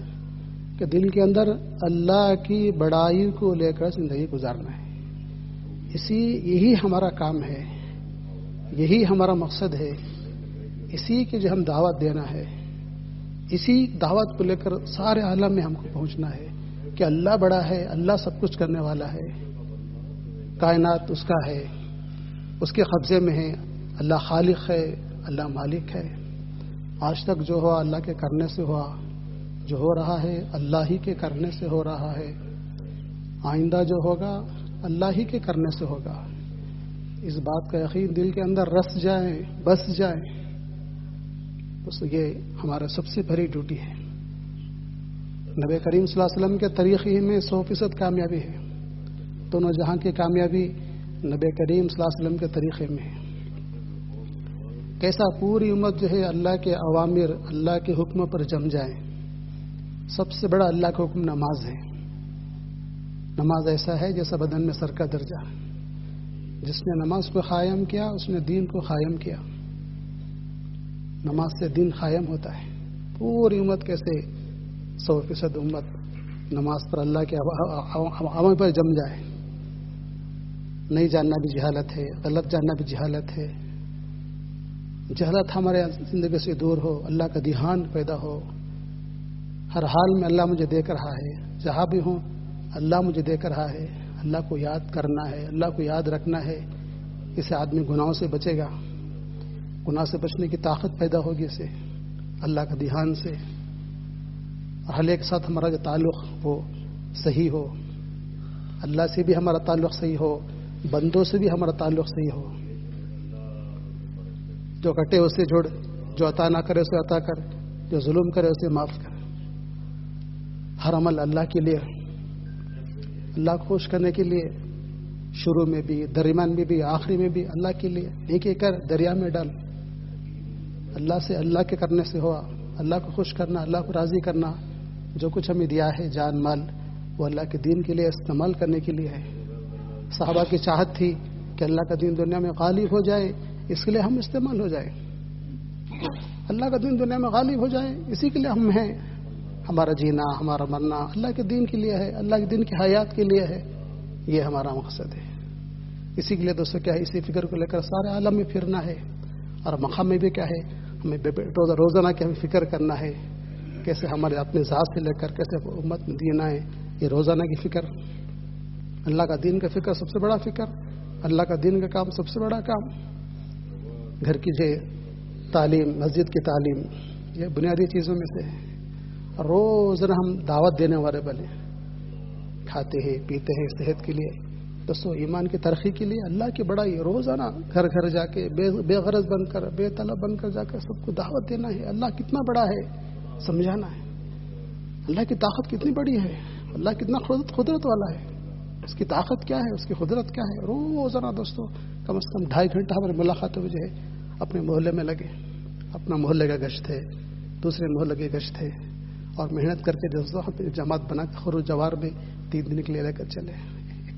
کہ دل کے اندر اللہ کی بڑائی کو لے کر زندگی گزارنا ہے اسی یہی ہمارا کام ہے یہی ہمارا مقصد ہے اسی کی جو ہم دعوت دینا ہے اسی دعوت کو لے کر سارے عالم میں ہم کو پہنچنا ہے کہ اللہ بڑا ہے اللہ سب کچھ کرنے والا ہے کائنات اس کا ہے اس کے قبضے میں ہے اللہ خالق ہے اللہ مالک ہے آج تک جو ہوا اللہ کے کرنے سے ہوا جو ہو رہا ہے اللہ ہی کے کرنے سے ہو رہا ہے آئندہ جو ہوگا اللہ ہی کے کرنے سے ہوگا اس بات کا یقین دل کے اندر رس جائیں بس جائیں یہ ہمارا سب سے بڑی ڈیوٹی ہے نبی کریم صلی اللہ علیہ وسلم کے طریقے میں سو فیصد کامیابی ہے دونوں جہاں کی کامیابی نبی کریم صلی اللہ علیہ وسلم کے طریقے میں ہے کیسا پوری امت جو ہے اللہ کے عوامر اللہ کے حکم پر جم جائے سب سے بڑا اللہ کا حکم نماز ہے نماز ایسا ہے جیسا بدن میں سر کا درجہ جس نے نماز کو قائم کیا اس نے دین کو قائم کیا نماز سے دن قائم ہوتا ہے پوری امت کیسے سو فیصد امت نماز پر اللہ کے عوام پر جم جائے نہیں جاننا بھی جہالت ہے غلط جاننا بھی جہالت ہے جہالت ہمارے زندگی سے دور ہو اللہ کا دھیان پیدا ہو ہر حال میں اللہ مجھے دیکھ رہا ہے جہاں بھی ہوں اللہ مجھے دیکھ رہا ہے اللہ کو یاد کرنا ہے اللہ کو یاد رکھنا ہے اسے آدمی گناہوں سے بچے گا گناہ سے بچنے کی طاقت پیدا ہوگی اسے اللہ کا دھیان سے اہل ایک ساتھ ہمارا جو تعلق وہ صحیح ہو اللہ سے بھی ہمارا تعلق صحیح ہو بندوں سے بھی ہمارا تعلق صحیح ہو جو کٹے اسے جڑ جو عطا نہ کرے اسے عطا کر جو ظلم کرے اسے معاف کر ہر عمل اللہ کے لیے اللہ کو خوش کرنے کے لیے شروع میں بھی درمیان میں بھی آخری میں بھی اللہ کے لیے ایک ایک کر دریا میں ڈال اللہ سے اللہ کے کرنے سے ہوا اللہ کو خوش کرنا اللہ کو راضی کرنا جو کچھ ہمیں دیا ہے جان مال وہ اللہ کے دین کے لیے استعمال کرنے کے لیے ہے صحابہ کی چاہت تھی کہ اللہ کا دین دنیا میں غالب ہو جائے اس کے لیے ہم استعمال ہو جائیں اللہ کا دین دنیا میں غالب ہو جائے اسی کے لیے ہم ہیں ہمارا جینا ہمارا مرنا اللہ کے دین کے لیے ہے اللہ کے دین کی حیات کے لیے ہے یہ ہمارا مقصد ہے اسی کے لیے دوستوں کیا ہے اسی فکر کو لے کر سارے عالم میں پھرنا ہے اور مقام میں بھی کیا ہے ہمیں روزہ روزانہ کی ہمیں فکر کرنا ہے کیسے ہمارے اپنے ذات سے لے کر کیسے امت دینا ہے یہ روزانہ کی فکر اللہ کا دین کا فکر سب سے بڑا فکر اللہ کا دین کا کام سب سے بڑا کام گھر کی جو تعلیم مسجد کی تعلیم یہ بنیادی چیزوں میں سے ہے روزانہ ہم دعوت دینے والے بنے کھاتے ہیں پیتے ہیں صحت کے لیے دوستوں ایمان کی ترقی کے لیے اللہ کی بڑائی روزانہ گھر گھر جا کے بے غرض بن کر بے طلب بن کر جا کر سب کو دعوت دینا ہے اللہ کتنا بڑا ہے سمجھانا ہے اللہ کی طاقت کتنی بڑی ہے اللہ کتنا قدرت والا ہے اس کی طاقت کیا ہے اس کی قدرت کیا ہے روزانہ دوستوں کم از کم ڈھائی گھنٹہ ہماری ملاقات ہو جائے اپنے محلے میں لگے اپنا محلے کا گشت ہے دوسرے محلے کے گشت ہے اور محنت کر کے دوستوں جماعت بنا کے خروج جوار میں تین دن کے لیے لے کر چلے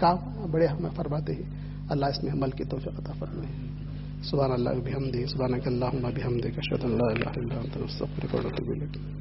کاف بڑے ہمیں فرماتے ہیں اللہ اس میں عمل کی توفیق عطا فرمائے سبحان اللہ بھی ہم دے سبحان اللہ بھی ہم دے کشت اللہ اللہ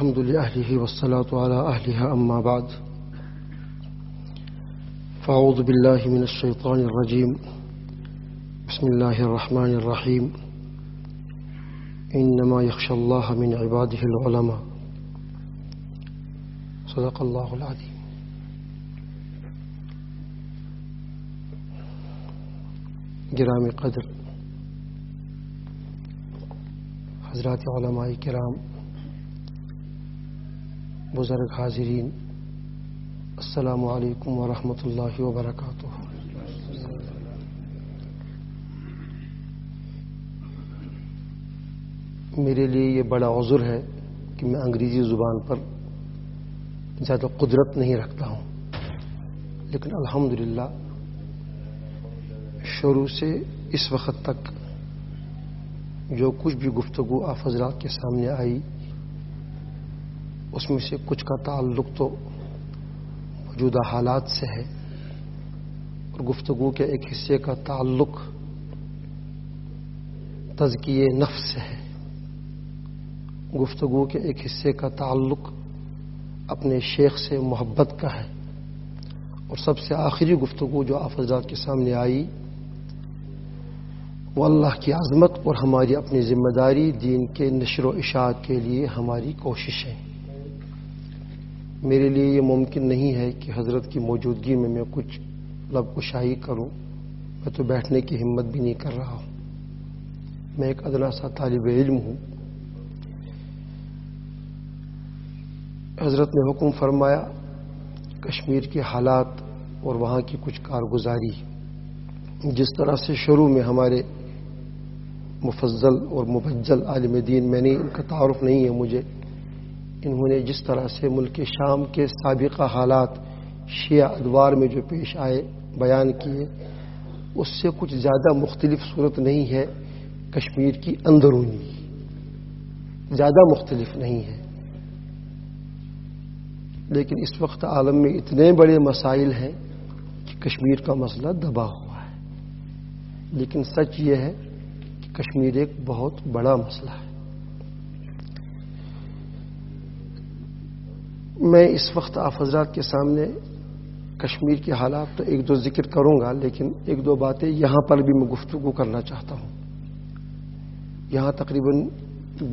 الحمد لأهله والصلاة على أهلها أما بعد فأعوذ بالله من الشيطان الرجيم بسم الله الرحمن الرحيم إنما يخشى الله من عباده العلماء صدق الله العظيم جرام قدر حضرات علماء کرام بزرگ حاضرین السلام علیکم ورحمۃ اللہ وبرکاتہ میرے لیے یہ بڑا عذر ہے کہ میں انگریزی زبان پر زیادہ قدرت نہیں رکھتا ہوں لیکن الحمد شروع سے اس وقت تک جو کچھ بھی گفتگو آفضرات کے سامنے آئی اس میں سے کچھ کا تعلق تو موجودہ حالات سے ہے اور گفتگو کے ایک حصے کا تعلق تزکیے نفس سے ہے گفتگو کے ایک حصے کا تعلق اپنے شیخ سے محبت کا ہے اور سب سے آخری گفتگو جو آفزاد کے سامنے آئی وہ اللہ کی عظمت اور ہماری اپنی ذمہ داری دین کے نشر و اشاع کے لیے ہماری کوششیں میرے لیے یہ ممکن نہیں ہے کہ حضرت کی موجودگی میں میں کچھ لب کو شاہی کروں میں تو بیٹھنے کی ہمت بھی نہیں کر رہا ہوں میں ایک ادنا سا طالب علم ہوں حضرت نے حکم فرمایا کشمیر کے حالات اور وہاں کی کچھ کارگزاری جس طرح سے شروع میں ہمارے مفضل اور مبجل عالم دین میں نے ان کا تعارف نہیں ہے مجھے انہوں نے جس طرح سے ملک شام کے سابقہ حالات شیعہ ادوار میں جو پیش آئے بیان کیے اس سے کچھ زیادہ مختلف صورت نہیں ہے کشمیر کی اندرونی زیادہ مختلف نہیں ہے لیکن اس وقت عالم میں اتنے بڑے مسائل ہیں کہ کشمیر کا مسئلہ دبا ہوا ہے لیکن سچ یہ ہے کہ کشمیر ایک بہت بڑا مسئلہ ہے میں اس وقت حضرات کے سامنے کشمیر کے حالات تو ایک دو ذکر کروں گا لیکن ایک دو باتیں یہاں پر بھی میں گفتگو کرنا چاہتا ہوں یہاں تقریباً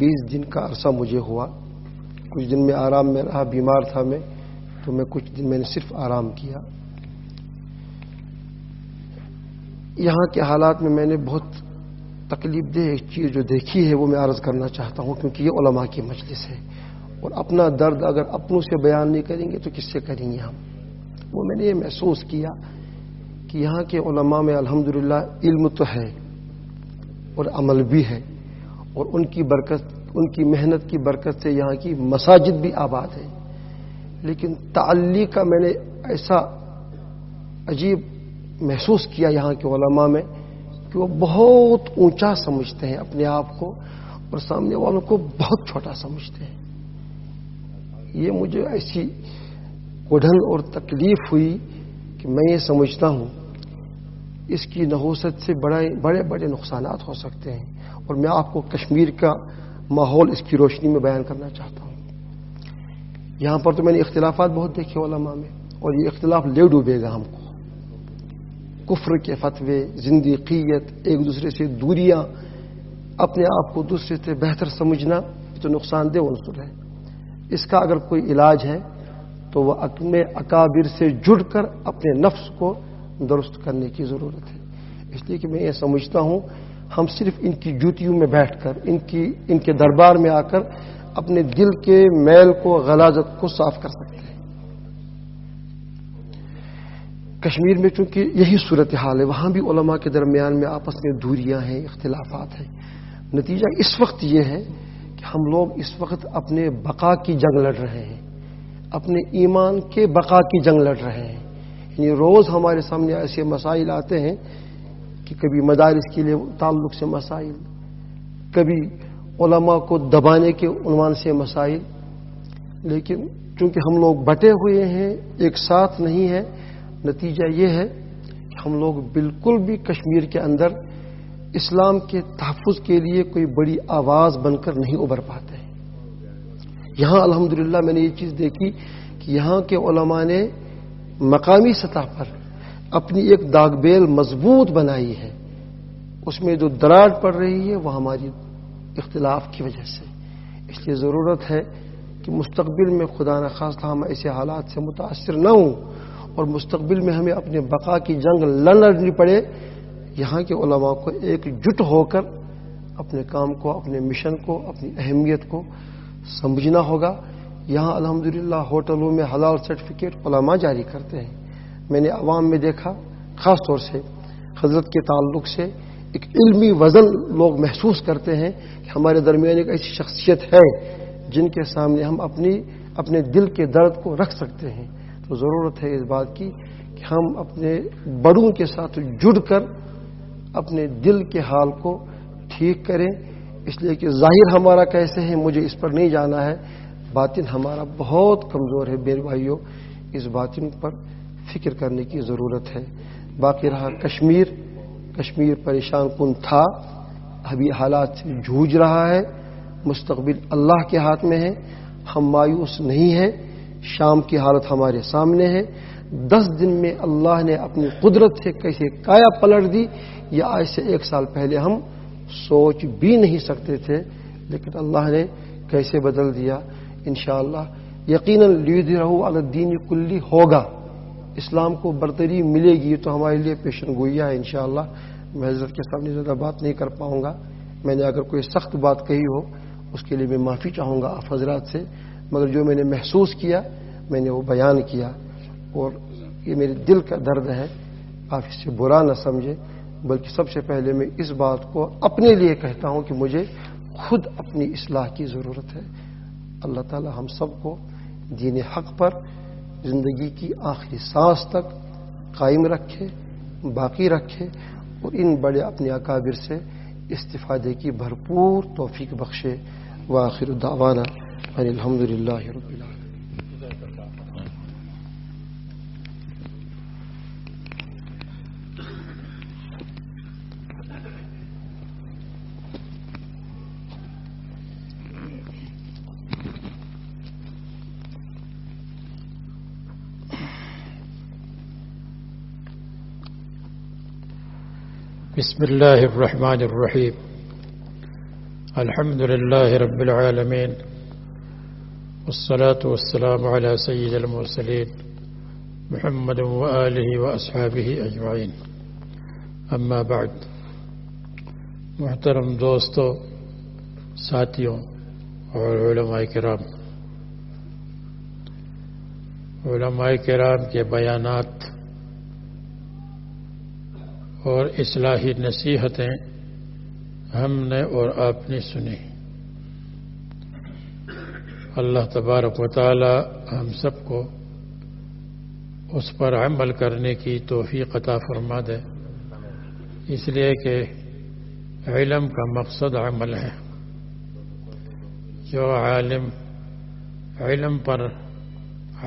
بیس دن کا عرصہ مجھے ہوا کچھ دن میں آرام میں رہا بیمار تھا میں تو میں کچھ دن میں نے صرف آرام کیا یہاں کے حالات میں میں نے بہت تکلیف دہ ایک چیز جو دیکھی ہے وہ میں عرض کرنا چاہتا ہوں کیونکہ یہ علماء کی مجلس ہے اور اپنا درد اگر اپنوں سے بیان نہیں کریں گے تو کس سے کریں گے ہم وہ میں نے یہ محسوس کیا کہ یہاں کے علماء میں الحمد علم تو ہے اور عمل بھی ہے اور ان کی برکت ان کی محنت کی برکت سے یہاں کی مساجد بھی آباد ہے لیکن تعلی کا میں نے ایسا عجیب محسوس کیا یہاں کے علماء میں کہ وہ بہت اونچا سمجھتے ہیں اپنے آپ کو اور سامنے والوں کو بہت چھوٹا سمجھتے ہیں یہ مجھے ایسی اڈھن اور تکلیف ہوئی کہ میں یہ سمجھتا ہوں اس کی نحوست سے بڑے بڑے بڑے نقصانات ہو سکتے ہیں اور میں آپ کو کشمیر کا ماحول اس کی روشنی میں بیان کرنا چاہتا ہوں یہاں پر تو میں نے اختلافات بہت دیکھے علماء میں اور یہ اختلاف لے ڈوبے گا ہم کو کفر کے فتوے زندی قیت ایک دوسرے سے دوریاں اپنے آپ کو دوسرے سے بہتر سمجھنا تو نقصان دہ عنصر ہے اس کا اگر کوئی علاج ہے تو وہ اپنے اکابر سے جڑ کر اپنے نفس کو درست کرنے کی ضرورت ہے اس لیے کہ میں یہ سمجھتا ہوں ہم صرف ان کی جوتیوں میں بیٹھ کر ان کی ان کے دربار میں آ کر اپنے دل کے میل کو غلازت کو صاف کر سکتے ہیں کشمیر میں چونکہ یہی صورتحال ہے وہاں بھی علماء کے درمیان میں آپس میں دوریاں ہیں اختلافات ہیں نتیجہ اس وقت یہ ہے کہ ہم لوگ اس وقت اپنے بقا کی جنگ لڑ رہے ہیں اپنے ایمان کے بقا کی جنگ لڑ رہے ہیں یعنی روز ہمارے سامنے ایسے مسائل آتے ہیں کہ کبھی مدارس کے لیے تعلق سے مسائل کبھی علماء کو دبانے کے عنوان سے مسائل لیکن چونکہ ہم لوگ بٹے ہوئے ہیں ایک ساتھ نہیں ہے نتیجہ یہ ہے کہ ہم لوگ بالکل بھی کشمیر کے اندر اسلام کے تحفظ کے لیے کوئی بڑی آواز بن کر نہیں ابھر پاتے یہاں الحمد میں نے یہ چیز دیکھی کہ یہاں کے علماء نے مقامی سطح پر اپنی ایک داغ بیل مضبوط بنائی ہے اس میں جو دراڑ پڑ رہی ہے وہ ہماری اختلاف کی وجہ سے اس لیے ضرورت ہے کہ مستقبل میں خدا نخواستہ ہم ایسے حالات سے متاثر نہ ہوں اور مستقبل میں ہمیں اپنے بقا کی جنگ لڑنی پڑے یہاں کے علماء کو ایک جٹ ہو کر اپنے کام کو اپنے مشن کو اپنی اہمیت کو سمجھنا ہوگا یہاں الحمدللہ للہ ہوٹلوں میں حلال سرٹیفکیٹ علماء جاری کرتے ہیں میں نے عوام میں دیکھا خاص طور سے حضرت کے تعلق سے ایک علمی وزن لوگ محسوس کرتے ہیں کہ ہمارے درمیان ایک ایسی شخصیت ہے جن کے سامنے ہم اپنی اپنے دل کے درد کو رکھ سکتے ہیں تو ضرورت ہے اس بات کی کہ ہم اپنے بڑوں کے ساتھ جڑ کر اپنے دل کے حال کو ٹھیک کریں اس لیے کہ ظاہر ہمارا کیسے ہے مجھے اس پر نہیں جانا ہے باطن ہمارا بہت کمزور ہے بیر بھائیوں اس باطن پر فکر کرنے کی ضرورت ہے باقی رہا کشمیر کشمیر پریشان کن تھا ابھی حالات سے جھوج رہا ہے مستقبل اللہ کے ہاتھ میں ہے ہم مایوس نہیں ہیں شام کی حالت ہمارے سامنے ہے دس دن میں اللہ نے اپنی قدرت سے کیسے کایا پلٹ دی یہ آج سے ایک سال پہلے ہم سوچ بھی نہیں سکتے تھے لیکن اللہ نے کیسے بدل دیا ان لید رہو علی الدین کلی ہوگا اسلام کو برتری ملے گی تو ہمارے لیے پیشن گوئی ہے انشاءاللہ میں حضرت کے سامنے زیادہ بات نہیں کر پاؤں گا میں نے اگر کوئی سخت بات کہی ہو اس کے لیے میں معافی چاہوں گا آپ حضرات سے مگر جو میں نے محسوس کیا میں نے وہ بیان کیا اور یہ میرے دل کا درد ہے آپ اس سے برا نہ سمجھے بلکہ سب سے پہلے میں اس بات کو اپنے لیے کہتا ہوں کہ مجھے خود اپنی اصلاح کی ضرورت ہے اللہ تعالی ہم سب کو دین حق پر زندگی کی آخری سانس تک قائم رکھے باقی رکھے اور ان بڑے اپنے اکابر سے استفادے کی بھرپور توفیق بخشے واخر دعوانا الحمد للہ رب ال بسم الله الرحمن الرحيم الحمد لله رب العالمين والصلاة والسلام على سيد المرسلين محمد وآله وأصحابه أجمعين وسلم بعد محترم دوستوں ساتھیوں اور کرام کے بیانات اور اصلاحی نصیحتیں ہم نے اور آپ نے سنی اللہ تبارک و تعالی ہم سب کو اس پر عمل کرنے کی توفیق عطا فرما دے اس لیے کہ علم کا مقصد عمل ہے جو عالم علم پر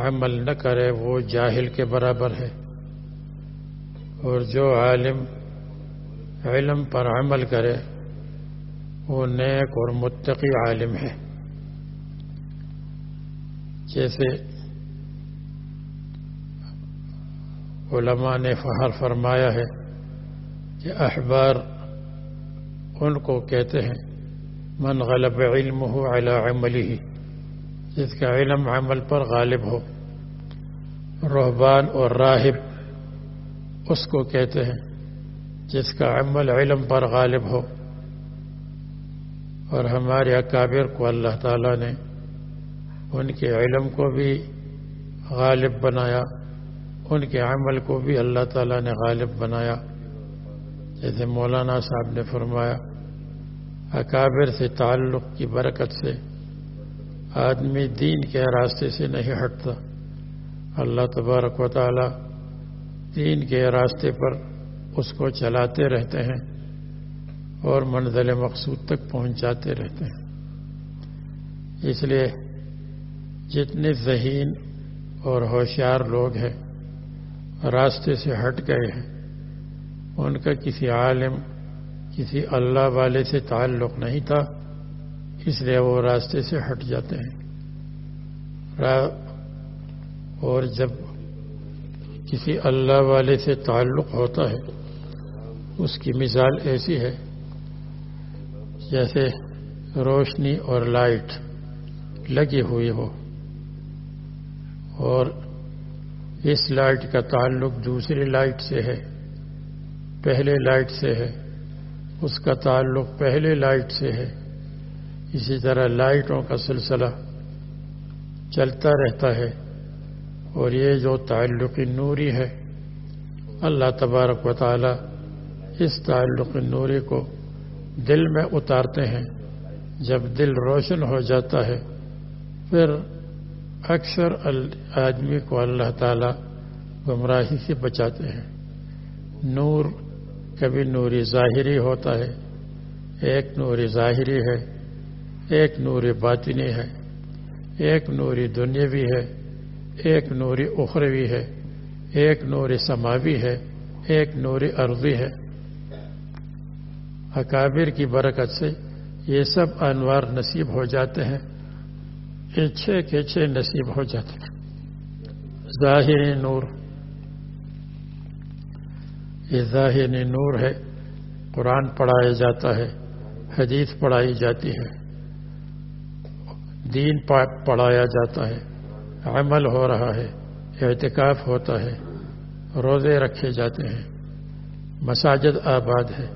عمل نہ کرے وہ جاہل کے برابر ہے اور جو عالم علم پر عمل کرے وہ نیک اور متقی عالم ہے جیسے علماء نے فہر فرمایا ہے کہ احبار ان کو کہتے ہیں من غلب علم ہو کا علم عمل پر غالب ہو روحبان اور راہب اس کو کہتے ہیں جس کا عمل علم پر غالب ہو اور ہمارے اکابر کو اللہ تعالیٰ نے ان کے علم کو بھی غالب بنایا ان کے عمل کو بھی اللہ تعالیٰ نے غالب بنایا جیسے مولانا صاحب نے فرمایا اکابر سے تعلق کی برکت سے آدمی دین کے راستے سے نہیں ہٹتا اللہ تبارک و تعالیٰ دین کے راستے پر اس کو چلاتے رہتے ہیں اور منزل مقصود تک پہنچاتے رہتے ہیں اس لیے جتنے ذہین اور ہوشیار لوگ ہیں راستے سے ہٹ گئے ہیں ان کا کسی عالم کسی اللہ والے سے تعلق نہیں تھا اس لیے وہ راستے سے ہٹ جاتے ہیں اور جب کسی اللہ والے سے تعلق ہوتا ہے اس کی مثال ایسی ہے جیسے روشنی اور لائٹ لگی ہوئی ہو اور اس لائٹ کا تعلق دوسری لائٹ سے ہے پہلے لائٹ سے ہے اس کا تعلق پہلے لائٹ سے ہے اسی طرح لائٹوں کا سلسلہ چلتا رہتا ہے اور یہ جو تعلق نوری ہے اللہ تبارک و تعالی اس تعلق نوری کو دل میں اتارتے ہیں جب دل روشن ہو جاتا ہے پھر اکثر آدمی کو اللہ تعالی گمراہی سے بچاتے ہیں نور کبھی نوری ظاہری ہوتا ہے ایک نوری ظاہری ہے ایک نوری باطنی ہے ایک نوری دنیا بھی ہے ایک نوری اخروی ہے ایک نور سماوی ہے ایک نوری ارضی ہے اکابر کی برکت سے یہ سب انوار نصیب ہو جاتے ہیں یہ چھ کے چھ نصیب ہو جاتے ہیں ظاہر نور یہ ظاہر نور ہے قرآن پڑھایا جاتا ہے حدیث پڑھائی جاتی ہے دین پڑھایا جاتا ہے عمل ہو رہا ہے اعتکاف ہوتا ہے روزے رکھے جاتے ہیں مساجد آباد ہے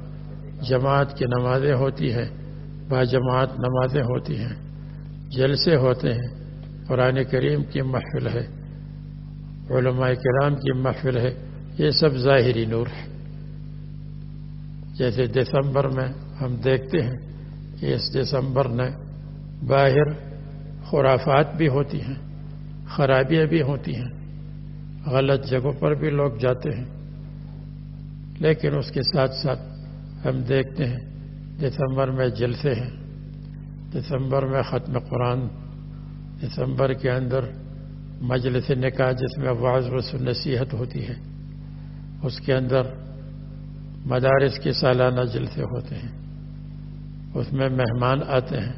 جماعت کی نمازیں ہوتی ہیں با جماعت نمازیں ہوتی ہیں جلسے ہوتے ہیں قرآن کریم کی محفل ہے علماء کرام کی محفل ہے یہ سب ظاہری نور ہے جیسے دسمبر میں ہم دیکھتے ہیں کہ اس دسمبر میں باہر خرافات بھی ہوتی ہیں خرابیاں بھی ہوتی ہیں غلط جگہوں پر بھی لوگ جاتے ہیں لیکن اس کے ساتھ ساتھ ہم دیکھتے ہیں دسمبر میں جلسے ہیں دسمبر میں ختم قرآن دسمبر کے اندر مجلس نکاح جس میں و نصیحت ہوتی ہے اس کے اندر مدارس کے سالانہ جلسے ہوتے ہیں اس میں مہمان آتے ہیں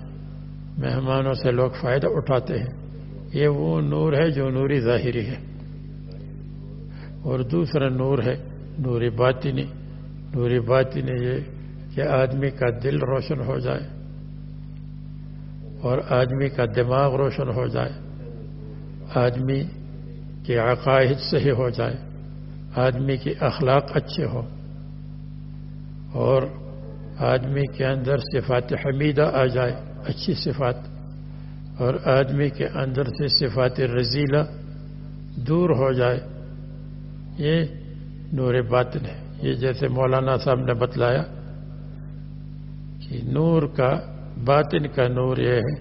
مہمانوں سے لوگ فائدہ اٹھاتے ہیں یہ وہ نور ہے جو نوری ظاہری ہے اور دوسرا نور ہے نوری باطنی نوری باطنی یہ کہ آدمی کا دل روشن ہو جائے اور آدمی کا دماغ روشن ہو جائے آدمی کے عقائد صحیح ہو جائے آدمی کے اخلاق اچھے ہوں اور آدمی کے اندر صفات حمیدہ آ جائے اچھی صفات اور آدمی کے اندر سے صفات رزیلا دور ہو جائے یہ نور باطن ہے یہ جیسے مولانا صاحب نے بتلایا کہ نور کا باطن کا نور یہ ہے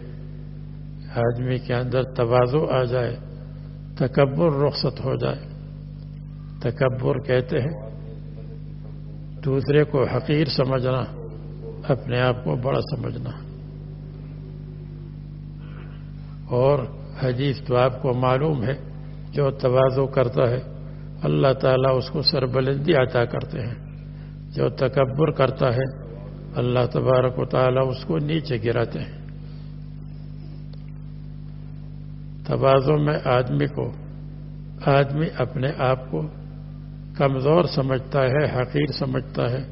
آدمی کے اندر توازو آ جائے تکبر رخصت ہو جائے تکبر کہتے ہیں دوسرے کو حقیر سمجھنا اپنے آپ کو بڑا سمجھنا اور حدیث تو آپ کو معلوم ہے جو توازو کرتا ہے اللہ تعالیٰ اس کو سربلندی عطا کرتے ہیں جو تکبر کرتا ہے اللہ تبارک و تعالیٰ اس کو نیچے گراتے ہیں توازو میں آدمی کو آدمی اپنے آپ کو کمزور سمجھتا ہے حقیر سمجھتا ہے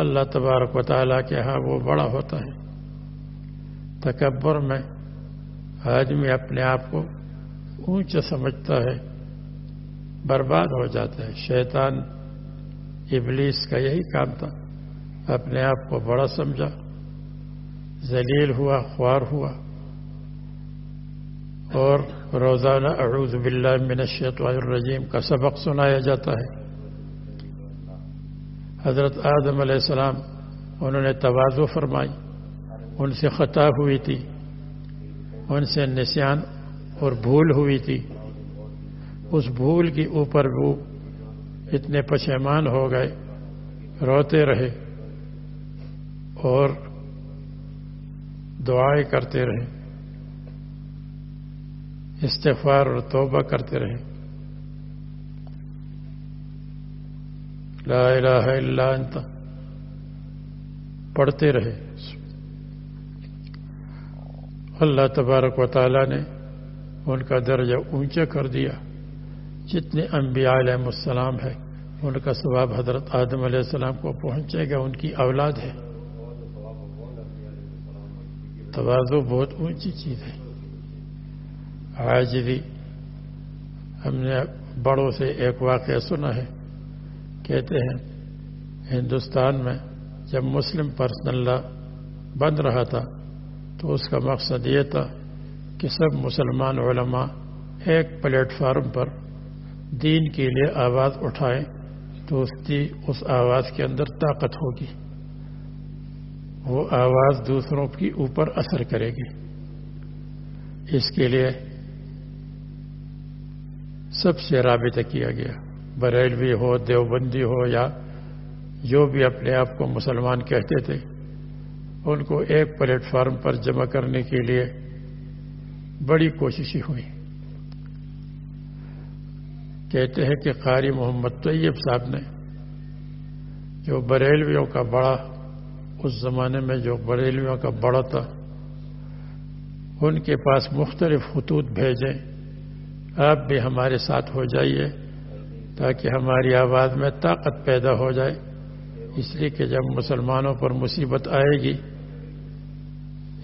اللہ تبارک و تعالیٰ کے ہاں وہ بڑا ہوتا ہے تکبر میں آدمی اپنے آپ کو اونچا سمجھتا ہے برباد ہو جاتا ہے شیطان ابلیس کا یہی کام تھا اپنے آپ کو بڑا سمجھا ذلیل ہوا خوار ہوا اور روزانہ اعوذ باللہ من الشیطان الرجیم کا سبق سنایا جاتا ہے حضرت آدم علیہ السلام انہوں نے توازو فرمائی ان سے خطا ہوئی تھی ان سے نسیان اور بھول ہوئی تھی اس بھول کے اوپر وہ اتنے پشیمان ہو گئے روتے رہے اور دعائیں کرتے رہے استفار اور توبہ کرتے رہے لا الہ الا انت پڑھتے رہے اللہ تبارک و تعالیٰ نے ان کا درجہ اونچا کر دیا جتنے انبیاء علیہ السلام ہے ان کا ثواب حضرت آدم علیہ السلام کو پہنچے گا ان کی اولاد ہے توازو بہت اونچی چیز ہے آج بھی ہم نے بڑوں سے ایک واقعہ سنا ہے کہتے ہیں ہندوستان میں جب مسلم پرسنل لا بند رہا تھا تو اس کا مقصد یہ تھا کہ سب مسلمان علماء ایک پلیٹ فارم پر دین کے لیے آواز اٹھائیں تو اس کی اس آواز کے اندر طاقت ہوگی وہ آواز دوسروں کی اوپر اثر کرے گی اس کے لیے سب سے رابطہ کیا گیا بریلوی ہو دیوبندی ہو یا جو بھی اپنے آپ کو مسلمان کہتے تھے ان کو ایک پلیٹ فارم پر جمع کرنے کے لیے بڑی کوششیں ہوئی کہتے ہیں کہ قاری محمد طیب صاحب نے جو بریلویوں کا بڑا اس زمانے میں جو بریلویوں کا بڑا تھا ان کے پاس مختلف خطوط بھیجیں آپ بھی ہمارے ساتھ ہو جائیے تاکہ ہماری آواز میں طاقت پیدا ہو جائے اس لیے کہ جب مسلمانوں پر مصیبت آئے گی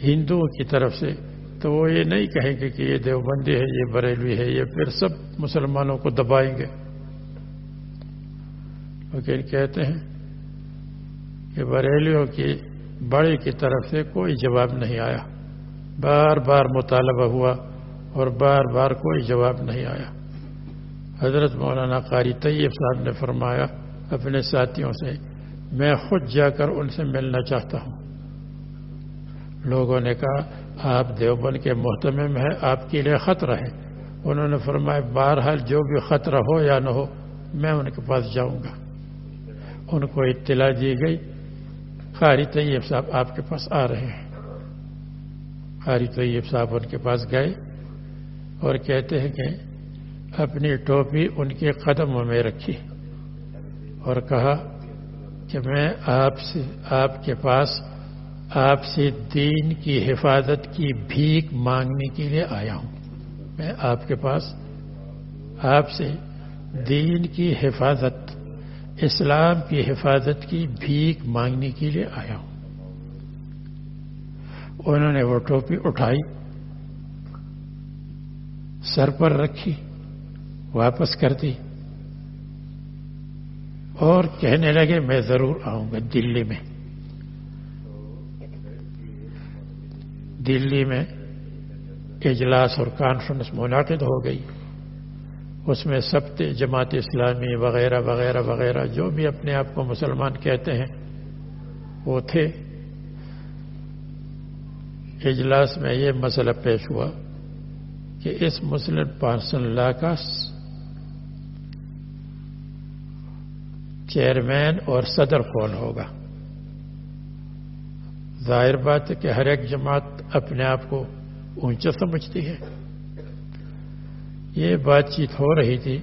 ہندوؤں کی طرف سے تو وہ یہ نہیں کہیں گے کہ یہ دیوبندی ہے یہ بریلوی ہے یہ پھر سب مسلمانوں کو دبائیں گے لیکن کہتے ہیں کہ بریلیوں کی بڑے کی طرف سے کوئی جواب نہیں آیا بار بار مطالبہ ہوا اور بار بار کوئی جواب نہیں آیا حضرت مولانا قاری طیب صاحب نے فرمایا اپنے ساتھیوں سے میں خود جا کر ان سے ملنا چاہتا ہوں لوگوں نے کہا آپ دیوبند کے محتمم ہیں آپ کے لیے خطرہ ہے انہوں نے فرمایا بہرحال جو بھی خطرہ ہو یا نہ ہو میں ان کے پاس جاؤں گا ان کو اطلاع دی گئی خاری طیب صاحب آپ کے پاس آ رہے ہیں خاری طیب صاحب ان کے پاس گئے اور کہتے ہیں کہ اپنی ٹوپی ان کے قدم میں رکھی اور کہا کہ میں آپ سے آپ کے پاس آپ سے دین کی حفاظت کی بھیک مانگنے کے لیے آیا ہوں میں آپ کے پاس آپ سے دین کی حفاظت اسلام کی حفاظت کی بھیک مانگنے کے لیے آیا ہوں انہوں نے وہ ٹوپی اٹھائی سر پر رکھی واپس کر دی اور کہنے لگے میں ضرور آؤں گا دلی میں دلی میں اجلاس اور کانفرنس منعقد ہو گئی اس میں سب جماعت اسلامی وغیرہ وغیرہ وغیرہ جو بھی اپنے آپ کو مسلمان کہتے ہیں وہ تھے اجلاس میں یہ مسئلہ پیش ہوا کہ اس مسلم پارسن لا کا چیئرمین اور صدر کون ہوگا ظاہر بات ہے کہ ہر ایک جماعت اپنے آپ کو اونچا سمجھتی ہے یہ بات چیت ہو رہی تھی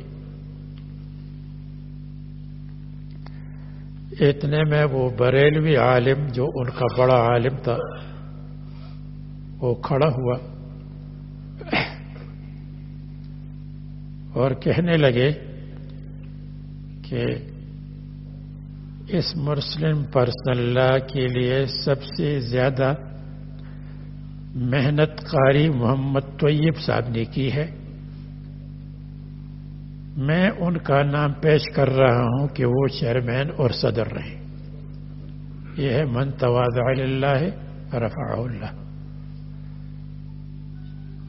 اتنے میں وہ بریلوی عالم جو ان کا بڑا عالم تھا وہ کھڑا ہوا اور کہنے لگے کہ اس مسلم پرسن اللہ کے لیے سب سے زیادہ محنت کاری محمد طیب صاحب نے کی ہے میں ان کا نام پیش کر رہا ہوں کہ وہ چیئرمین اور صدر رہیں یہ ہے من تواز رفع اللہ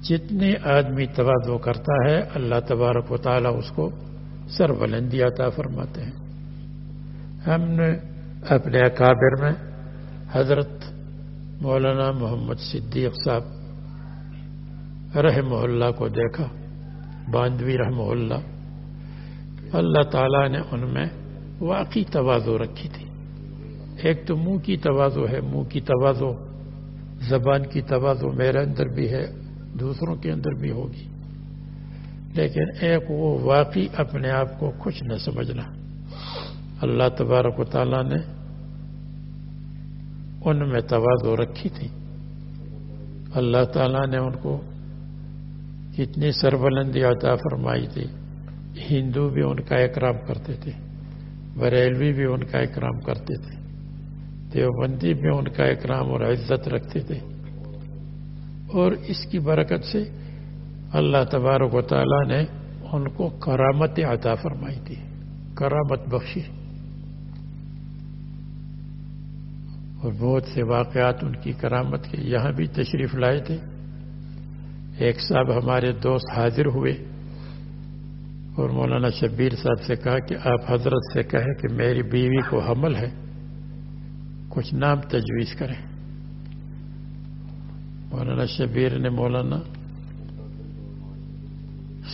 جتنے آدمی توازو کرتا ہے اللہ تبارک و تعالیٰ اس کو سر بلندی عطا فرماتے ہیں ہم نے اپنے اکابر میں حضرت مولانا محمد صدیق صاحب رحم اللہ کو دیکھا باندوی رحم اللہ اللہ تعالیٰ نے ان میں واقعی توازو رکھی تھی ایک تو منہ کی توازو ہے منہ کی توازو زبان کی توازو میرے اندر بھی ہے دوسروں کے اندر بھی ہوگی لیکن ایک وہ واقعی اپنے آپ کو کچھ نہ سمجھنا اللہ تبارک و تعالیٰ نے ان میں توازو رکھی تھی اللہ تعالیٰ نے ان کو کتنی سربلندی عطا فرمائی تھی ہندو بھی ان کا اکرام کرتے تھے بریلوی بھی ان کا اکرام کرتے تھے دیوبندی بھی ان کا اکرام اور عزت رکھتے تھے اور اس کی برکت سے اللہ تبارک و تعالیٰ نے ان کو کرامت عطا فرمائی تھی کرامت بخشی اور بہت سے واقعات ان کی کرامت کے یہاں بھی تشریف لائے تھے ایک صاحب ہمارے دوست حاضر ہوئے اور مولانا شبیر صاحب سے کہا کہ آپ حضرت سے کہیں کہ میری بیوی کو حمل ہے کچھ نام تجویز کریں مولانا شبیر نے مولانا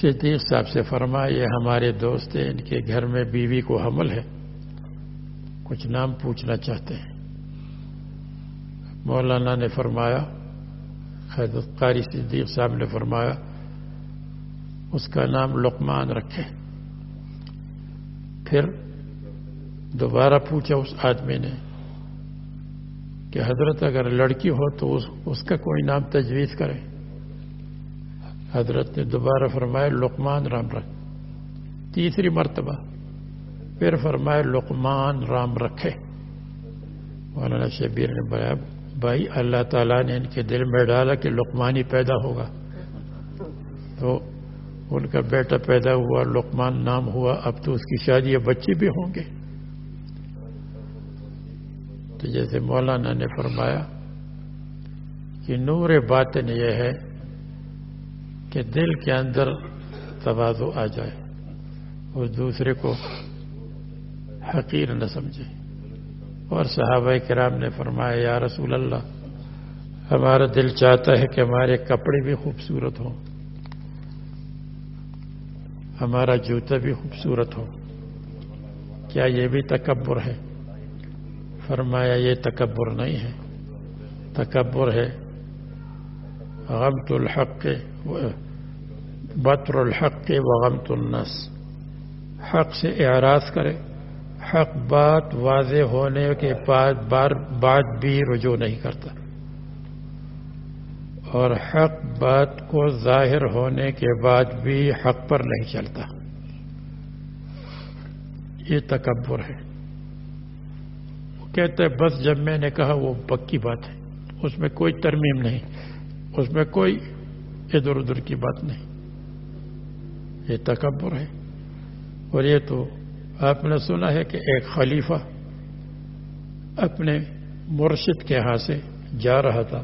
صدیق صاحب سے فرمایا یہ ہمارے دوست ہیں ان کے گھر میں بیوی کو حمل ہے کچھ نام پوچھنا چاہتے ہیں مولانا نے فرمایا حضرت قاری صدیق صاحب نے فرمایا اس کا نام لقمان رکھے پھر دوبارہ پوچھا اس آدمی نے کہ حضرت اگر لڑکی ہو تو اس اس کا کوئی نام تجویز کرے حضرت نے دوبارہ فرمایا لقمان رام رکھ تیسری مرتبہ پھر فرمائے لقمان رام رکھے مولانا شبیر نے بنایا بھائی اللہ تعالیٰ نے ان کے دل میں ڈالا کہ لقمانی پیدا ہوگا تو ان کا بیٹا پیدا ہوا لقمان نام ہوا اب تو اس کی شادی یا بچے بھی ہوں گے تو جیسے مولانا نے فرمایا کہ نور بات یہ ہے کہ دل کے اندر توازو آ جائے اور دوسرے کو حقیر نہ سمجھے اور صحابہ کرام نے فرمایا یا رسول اللہ ہمارا دل چاہتا ہے کہ ہمارے کپڑے بھی خوبصورت ہوں ہمارا جوتا بھی خوبصورت ہو کیا یہ بھی تکبر ہے فرمایا یہ تکبر نہیں ہے تکبر ہے غم الحق کے بطر الحق کے وہ غم تو حق سے اعراض کرے حق بات واضح ہونے کے بعد بار بات بھی رجوع نہیں کرتا اور حق بات کو ظاہر ہونے کے بعد بھی حق پر نہیں چلتا یہ تکبر ہے وہ کہتے ہیں بس جب میں نے کہا وہ پکی بات ہے اس میں کوئی ترمیم نہیں اس میں کوئی ادھر ادھر کی بات نہیں یہ تکبر ہے اور یہ تو آپ نے سنا ہے کہ ایک خلیفہ اپنے مرشد کے ہاں سے جا رہا تھا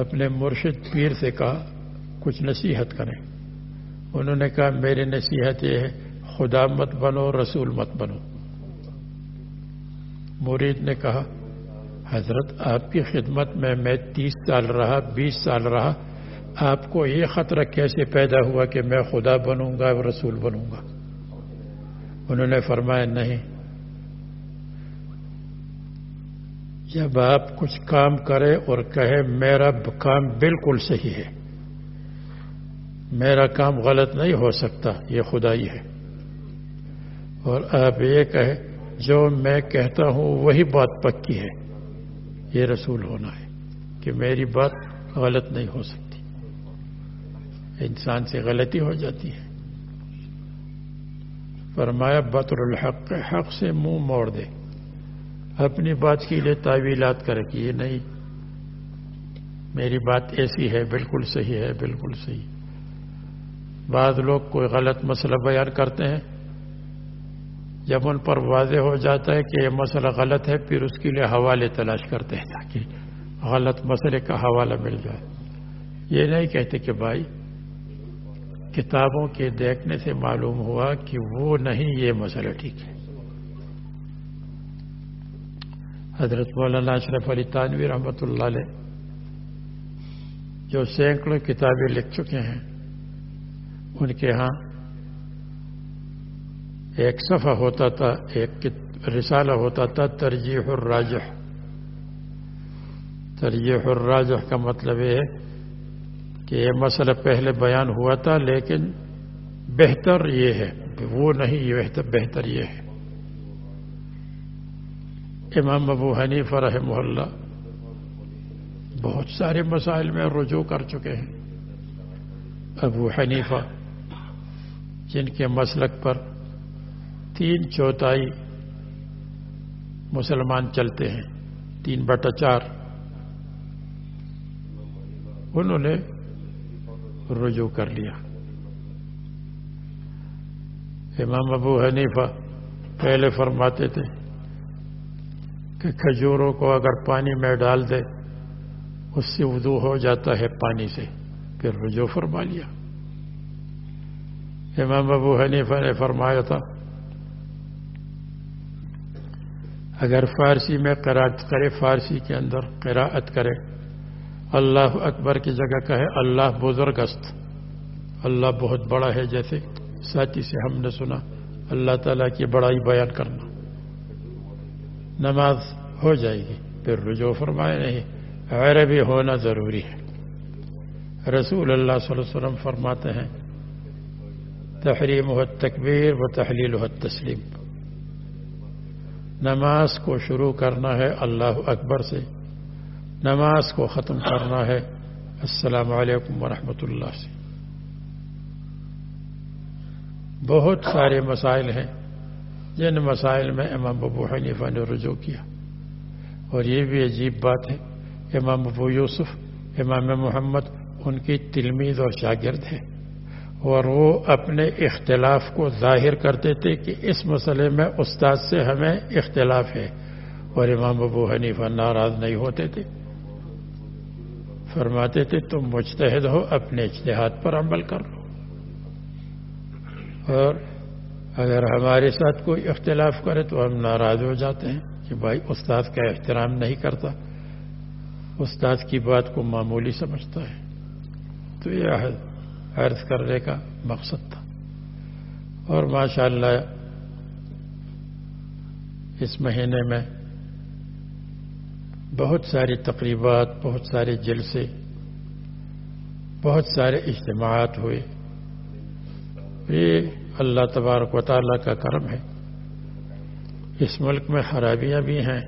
اپنے مرشد پیر سے کہا کچھ نصیحت کریں انہوں نے کہا میری نصیحت یہ ہے خدا مت بنو رسول مت بنو مرید نے کہا حضرت آپ کی خدمت میں میں تیس سال رہا بیس سال رہا آپ کو یہ خطرہ کیسے پیدا ہوا کہ میں خدا بنوں گا رسول بنوں گا انہوں نے فرمایا نہیں جب آپ کچھ کام کرے اور کہے میرا کام بالکل صحیح ہے میرا کام غلط نہیں ہو سکتا یہ خدائی ہے اور آپ یہ کہے جو میں کہتا ہوں وہی بات پکی ہے یہ رسول ہونا ہے کہ میری بات غلط نہیں ہو سکتی انسان سے غلطی ہو جاتی ہے فرمایا بطر الحق حق سے منہ موڑ دے اپنی بات کے لیے تعویلات کر کہ یہ نہیں میری بات ایسی ہے بالکل صحیح ہے بالکل صحیح بعض لوگ کوئی غلط مسئلہ بیان کرتے ہیں جب ان پر واضح ہو جاتا ہے کہ یہ مسئلہ غلط ہے پھر اس کے لیے حوالے تلاش کرتے ہیں تاکہ غلط مسئلے کا حوالہ مل جائے یہ نہیں کہتے کہ بھائی کتابوں کے دیکھنے سے معلوم ہوا کہ وہ نہیں یہ مسئلہ ٹھیک ہے حضرت مولانا اشرف علی تانوی رحمۃ اللہ علیہ جو سینکڑوں کتابیں لکھ چکے ہیں ان کے ہاں ایک صفحہ ہوتا تھا ایک رسالہ ہوتا تھا ترجیح الراجح ترجیح الراجح کا مطلب یہ ہے کہ یہ مسئلہ پہلے بیان ہوا تھا لیکن بہتر یہ ہے وہ نہیں یہ بہتر, بہتر یہ ہے امام ابو حنیف رحم اللہ بہت سارے مسائل میں رجوع کر چکے ہیں ابو حنیفہ جن کے مسلک پر تین چوتھائی مسلمان چلتے ہیں تین بٹا چار انہوں نے رجوع کر لیا امام ابو حنیفہ پہلے فرماتے تھے کہ کھجوروں کو اگر پانی میں ڈال دے اس سے وضو ہو جاتا ہے پانی سے پھر رجوع فرما لیا امام ابو حنیفہ نے فرمایا تھا اگر فارسی میں قرات کرے فارسی کے اندر قراعت کرے اللہ اکبر کی جگہ کہے اللہ اللہ بزرگست اللہ بہت بڑا ہے جیسے ساتھی سے ہم نے سنا اللہ تعالیٰ کی بڑائی بیان کرنا نماز ہو جائے گی پھر رجوع فرمائے نہیں عربی ہونا ضروری ہے رسول اللہ صلی اللہ علیہ وسلم فرماتے ہیں تحریم و تقبیر و تحلیل و تسلیم نماز کو شروع کرنا ہے اللہ اکبر سے نماز کو ختم کرنا ہے السلام علیکم ورحمۃ اللہ سے بہت سارے مسائل ہیں جن مسائل میں امام ابو حنیفہ نے رجوع کیا اور یہ بھی عجیب بات ہے امام ابو یوسف امام محمد ان کی تلمید اور شاگرد ہیں اور وہ اپنے اختلاف کو ظاہر کرتے تھے کہ اس مسئلے میں استاد سے ہمیں اختلاف ہے اور امام ابو حنیفہ ناراض نہیں ہوتے تھے فرماتے تھے تم مجتہد ہو اپنے اجتہاد پر عمل کر لو اور اگر ہمارے ساتھ کوئی اختلاف کرے تو ہم ناراض ہو جاتے ہیں کہ بھائی استاد کا احترام نہیں کرتا استاد کی بات کو معمولی سمجھتا ہے تو یہ عرض کرنے کا مقصد تھا اور ماشاءاللہ اس مہینے میں بہت ساری تقریبات بہت سارے جلسے بہت سارے اجتماعات ہوئے یہ اللہ تبارک و تعالیٰ کا کرم ہے اس ملک میں خرابیاں بھی ہیں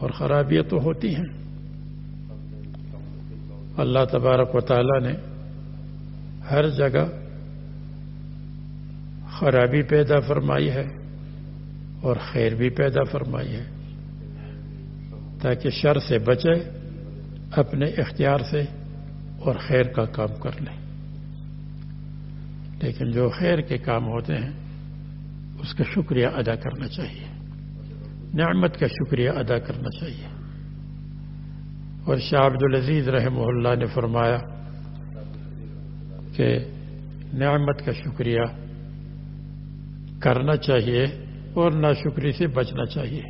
اور خرابیاں تو ہوتی ہیں اللہ تبارک و تعالیٰ نے ہر جگہ خرابی پیدا فرمائی ہے اور خیر بھی پیدا فرمائی ہے تاکہ شر سے بچے اپنے اختیار سے اور خیر کا کام کر لے لیکن جو خیر کے کام ہوتے ہیں اس کا شکریہ ادا کرنا چاہیے نعمت کا شکریہ ادا کرنا چاہیے اور شاہ عبد العزیز رحمہ اللہ نے فرمایا کہ نعمت کا شکریہ کرنا چاہیے اور نہ شکریہ سے بچنا چاہیے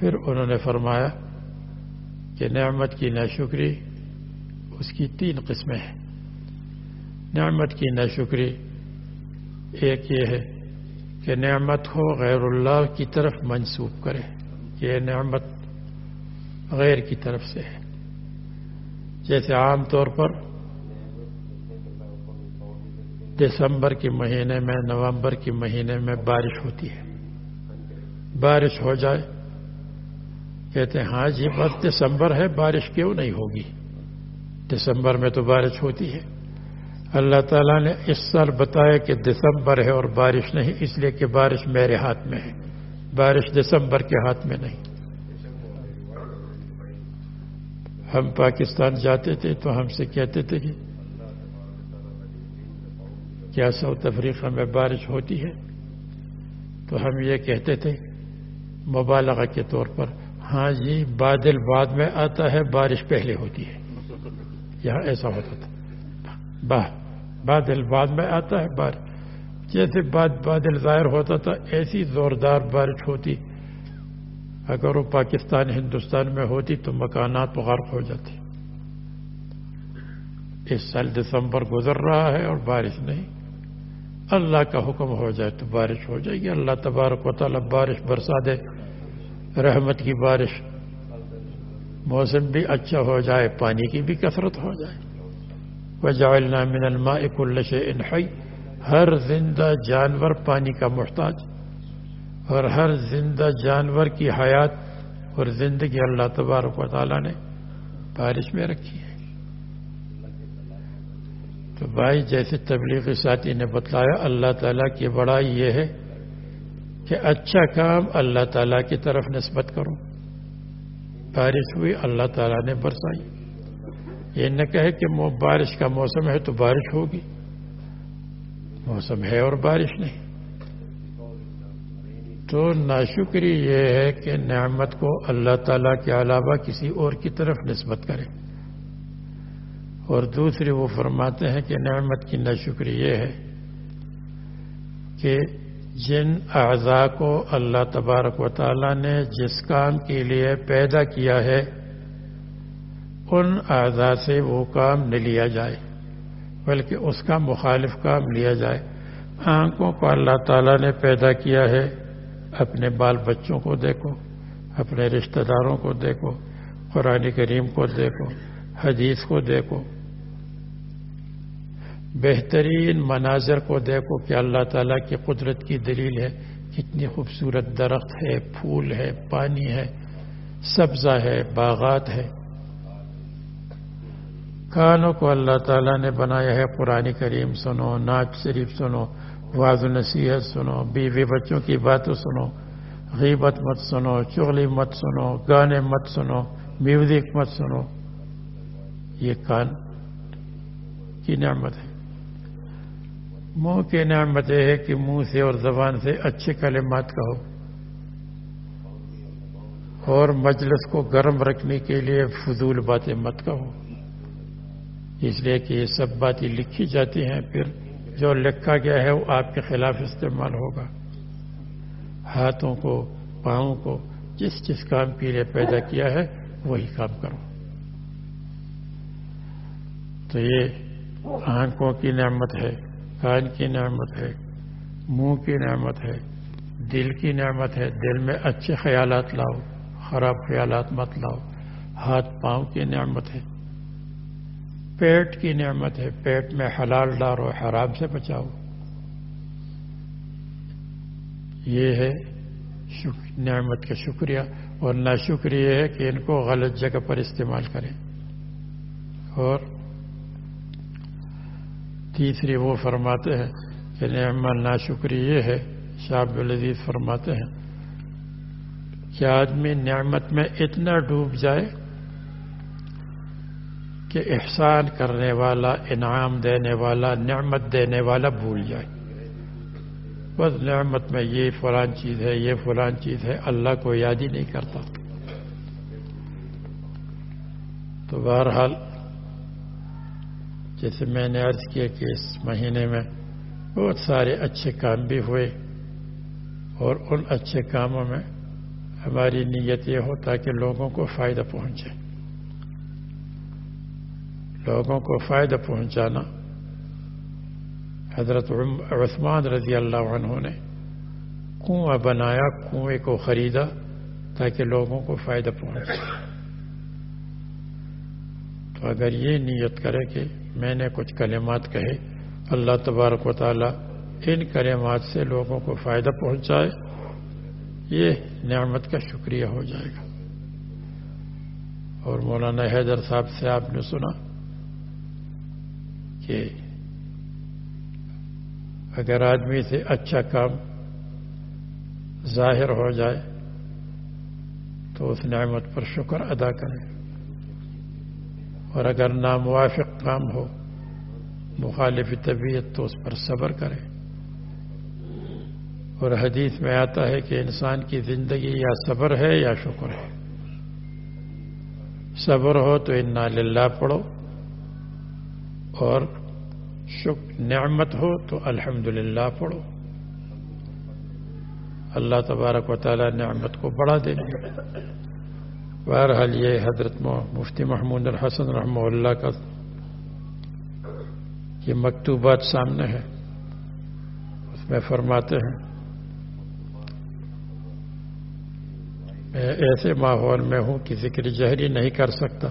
پھر انہوں نے فرمایا کہ نعمت کی ناشکری اس کی تین قسمیں ہیں نعمت کی ناشکری ایک یہ ہے کہ نعمت ہو غیر اللہ کی طرف منسوب کرے یہ نعمت غیر کی طرف سے ہے جیسے عام طور پر دسمبر کے مہینے میں نومبر کے مہینے میں بارش ہوتی ہے بارش ہو جائے کہتے ہیں ہاں جی بس دسمبر ہے بارش کیوں نہیں ہوگی دسمبر میں تو بارش ہوتی ہے اللہ تعالیٰ نے اس سال بتایا کہ دسمبر ہے اور بارش نہیں اس لیے کہ بارش میرے ہاتھ میں ہے بارش دسمبر کے ہاتھ میں نہیں ہم پاکستان جاتے تھے تو ہم سے کہتے تھے کہ کیا ساؤتھ افریقہ میں بارش ہوتی ہے تو ہم یہ کہتے تھے مبالغہ کے طور پر ہاں جی بادل بعد میں آتا ہے بارش پہلے ہوتی ہے یہاں ایسا ہوتا تھا با بادل بعد میں آتا ہے بارش جیسے بادل ظاہر ہوتا تھا ایسی زوردار بارش ہوتی اگر وہ پاکستان ہندوستان میں ہوتی تو مکانات غرق ہو جاتے اس سال دسمبر گزر رہا ہے اور بارش نہیں اللہ کا حکم ہو جائے تو بارش ہو جائے گی اللہ تبارک و تعالیٰ بارش برسا دے رحمت کی بارش موسم بھی اچھا ہو جائے پانی کی بھی کثرت ہو جائے وجعلنا نام الماء اک الش انحی ہر زندہ جانور پانی کا محتاج اور ہر زندہ جانور کی حیات اور زندگی اللہ تبارک و تعالیٰ نے بارش میں رکھی ہے تو بھائی جیسے تبلیغی ساتھی نے بتلایا اللہ تعالیٰ کی بڑائی یہ ہے کہ اچھا کام اللہ تعالیٰ کی طرف نسبت کرو بارش ہوئی اللہ تعالیٰ نے برسائی یہ نہ کہے کہ بارش کا موسم ہے تو بارش ہوگی موسم ہے اور بارش نہیں تو ناشکری یہ ہے کہ نعمت کو اللہ تعالیٰ کے علاوہ کسی اور کی طرف نسبت کرے اور دوسری وہ فرماتے ہیں کہ نعمت کی ناشکری یہ ہے کہ جن اعضاء کو اللہ تبارک و تعالی نے جس کام کے لیے پیدا کیا ہے ان اعضاء سے وہ کام نہ لیا جائے بلکہ اس کا مخالف کام لیا جائے آنکھوں کو اللہ تعالی نے پیدا کیا ہے اپنے بال بچوں کو دیکھو اپنے رشتہ داروں کو دیکھو قرآن کریم کو دیکھو حدیث کو دیکھو بہترین مناظر کو دیکھو کہ اللہ تعالیٰ کی قدرت کی دلیل ہے کتنی خوبصورت درخت ہے پھول ہے پانی ہے سبزہ ہے باغات ہے کانوں کو اللہ تعالیٰ نے بنایا ہے قرآن کریم سنو ناچ شریف سنو واض نصیحت سنو بیوی بچوں کی باتوں سنو غیبت مت سنو چغلی مت سنو گانے مت سنو میوزک مت سنو یہ کان کی نعمت ہے منہ کی نعمت یہ ہے کہ منہ سے اور زبان سے اچھے کلمات کہو اور مجلس کو گرم رکھنے کے لیے فضول باتیں مت کہو اس لیے کہ یہ سب باتیں لکھی جاتی ہیں پھر جو لکھا گیا ہے وہ آپ کے خلاف استعمال ہوگا ہاتھوں کو پاؤں کو جس جس کام کے لیے پیدا کیا ہے وہی کام کرو تو یہ آنکھوں کی نعمت ہے کان کی نعمت ہے منہ کی نعمت ہے دل کی نعمت ہے دل میں اچھے خیالات لاؤ خراب خیالات مت لاؤ ہاتھ پاؤں کی نعمت ہے پیٹ کی نعمت ہے پیٹ میں حلال ڈالو حرام سے بچاؤ یہ ہے نعمت کا شکریہ اور نہ شکریہ یہ ہے کہ ان کو غلط جگہ پر استعمال کریں اور تیسری وہ فرماتے ہیں کہ نعم ناشکری یہ ہے شاب الزیز فرماتے ہیں کہ آدمی نعمت میں اتنا ڈوب جائے کہ احسان کرنے والا انعام دینے والا نعمت دینے والا بھول جائے بس نعمت میں یہ فلان چیز ہے یہ فلان چیز ہے اللہ کو یاد ہی نہیں کرتا تو بہرحال جیسے میں نے عرض کیا کہ اس مہینے میں بہت سارے اچھے کام بھی ہوئے اور ان اچھے کاموں میں ہماری نیت یہ ہو تاکہ لوگوں کو فائدہ پہنچے لوگوں کو فائدہ پہنچانا حضرت عثمان رضی اللہ عنہ نے کنواں بنایا کنویں کو خریدا تاکہ لوگوں کو فائدہ پہنچے تو اگر یہ نیت کرے کہ میں نے کچھ کلمات کہے اللہ تبارک و تعالیٰ ان کلمات سے لوگوں کو فائدہ پہنچائے یہ نعمت کا شکریہ ہو جائے گا اور مولانا حیدر صاحب سے آپ نے سنا کہ اگر آدمی سے اچھا کام ظاہر ہو جائے تو اس نعمت پر شکر ادا کریں اور اگر ناموافق کام ہو مخالف طبیعت تو اس پر صبر کرے اور حدیث میں آتا ہے کہ انسان کی زندگی یا صبر ہے یا شکر ہے صبر ہو تو انا پڑھو اور شکر نعمت ہو تو الحمد پڑھو اللہ تبارک و تعالی نعمت کو بڑھا دینے بہرحال یہ حضرت مفتی محمود الحسن رحم اللہ کا یہ مکتوبات سامنے ہے اس میں فرماتے ہیں میں ایسے ماحول میں ہوں کہ ذکر جہری نہیں کر سکتا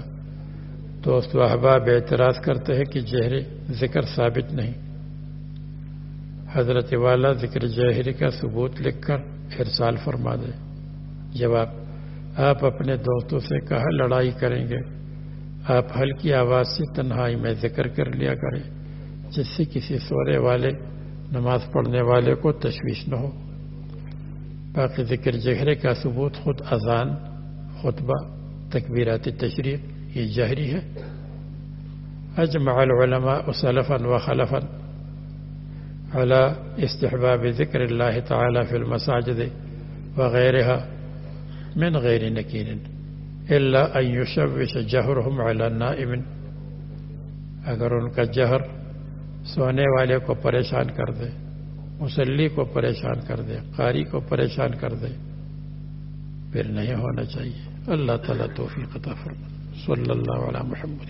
تو احباب اعتراض کرتے ہیں کہ جہری ذکر ثابت نہیں حضرت والا ذکر جہری کا ثبوت لکھ کر ارسال فرما دے جواب آپ اپنے دوستوں سے کہا لڑائی کریں گے آپ ہلکی آواز سے تنہائی میں ذکر کر لیا کریں جس سے کسی سورے والے نماز پڑھنے والے کو تشویش نہ ہو باقی ذکر جہرے کا ثبوت خود اذان خطبہ تکبیرات تشریف یہ جہری ہے اجمع العلماء سلفا و على استحباب ذکر اللہ تعالی فی المساجد وغیرہ غیر غير اللہ إلا أن يشوش جهرهم على النائم اگر ان کا جہر سونے والے کو پریشان کر دے مسلی کو پریشان کر دے قاری کو پریشان کر دے پھر نہیں ہونا چاہیے اللہ تعالیٰ توفیق عطا فرما صلی اللہ علیہ محمد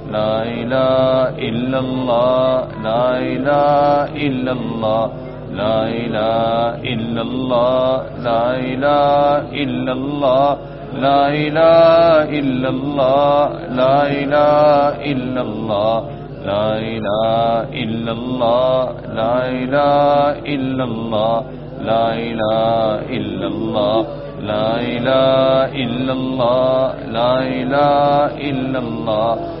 لا لا لا لا لا لا لا لا لائم لا لائنا لائنا لائیلا لا لائیلا لائیلا لائیلا لا ان لائنا ال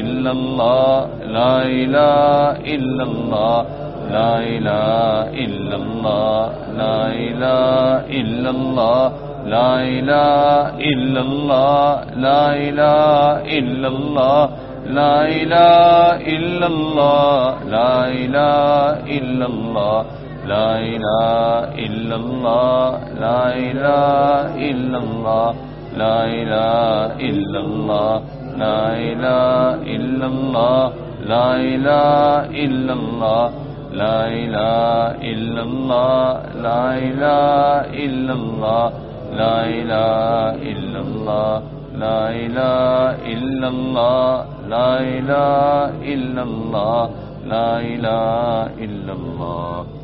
الا الا الا الا الا الا الا الا لا لا لا لا لا لا لا لا لملہ الا لائنا لا لائنا الا لائنا لا لائنا الا لائنا لا لا لا لا لا لا لا لائیلا لائیلا علام لا علام لائی لما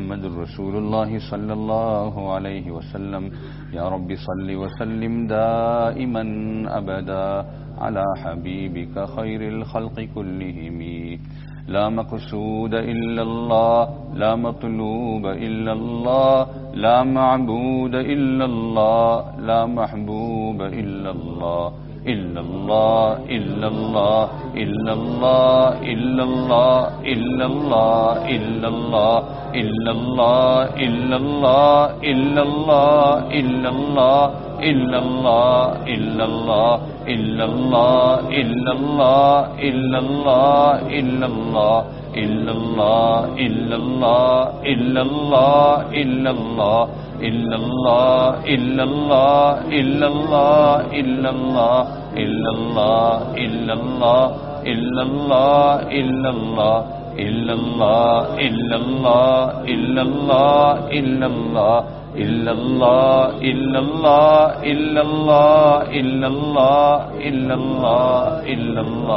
محمد رسول الله صلى الله عليه وسلم يا رب صل وسلم دائما أبدا على حبيبك خير الخلق كلهم لا مقصود إلا الله لا مطلوب إلا الله لا معبود إلا الله لا محبوب إلا الله علم ل علم ل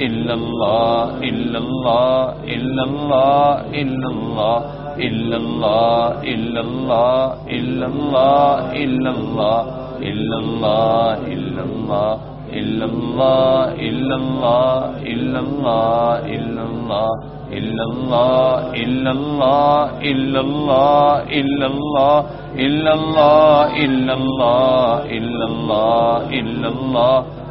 لم عم ع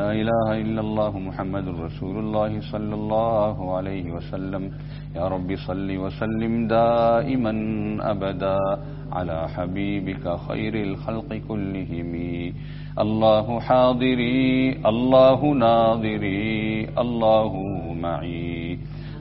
لا إله إلا الله محمد رسول الله صلى الله عليه وسلم يا رب صل وسلم دائما أبدا على حبيبك خير الخلق كلهم الله الله حاضري ناظري الله معي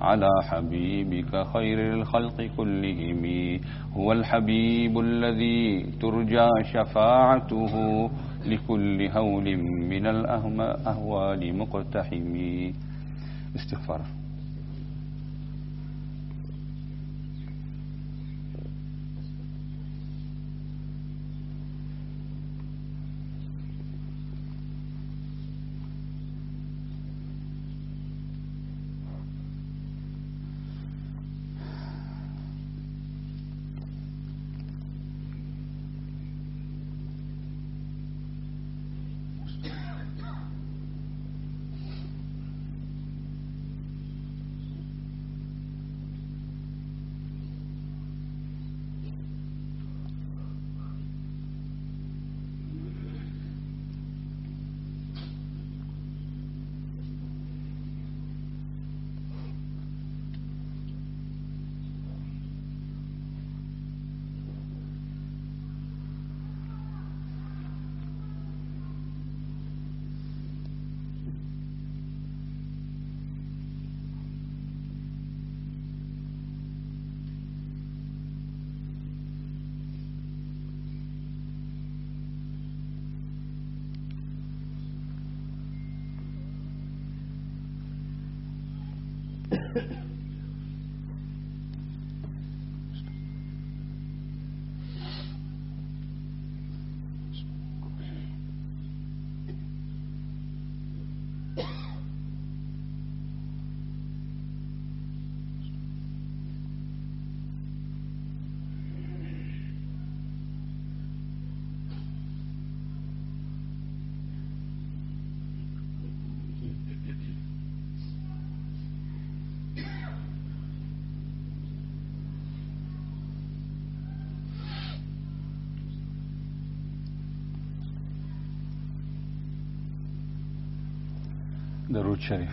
على حبيبك خير الخلق كلهم هو الحبيب الذي ترجى شفاعته لكل هول من الأهوال مقتحم الله Даручаев.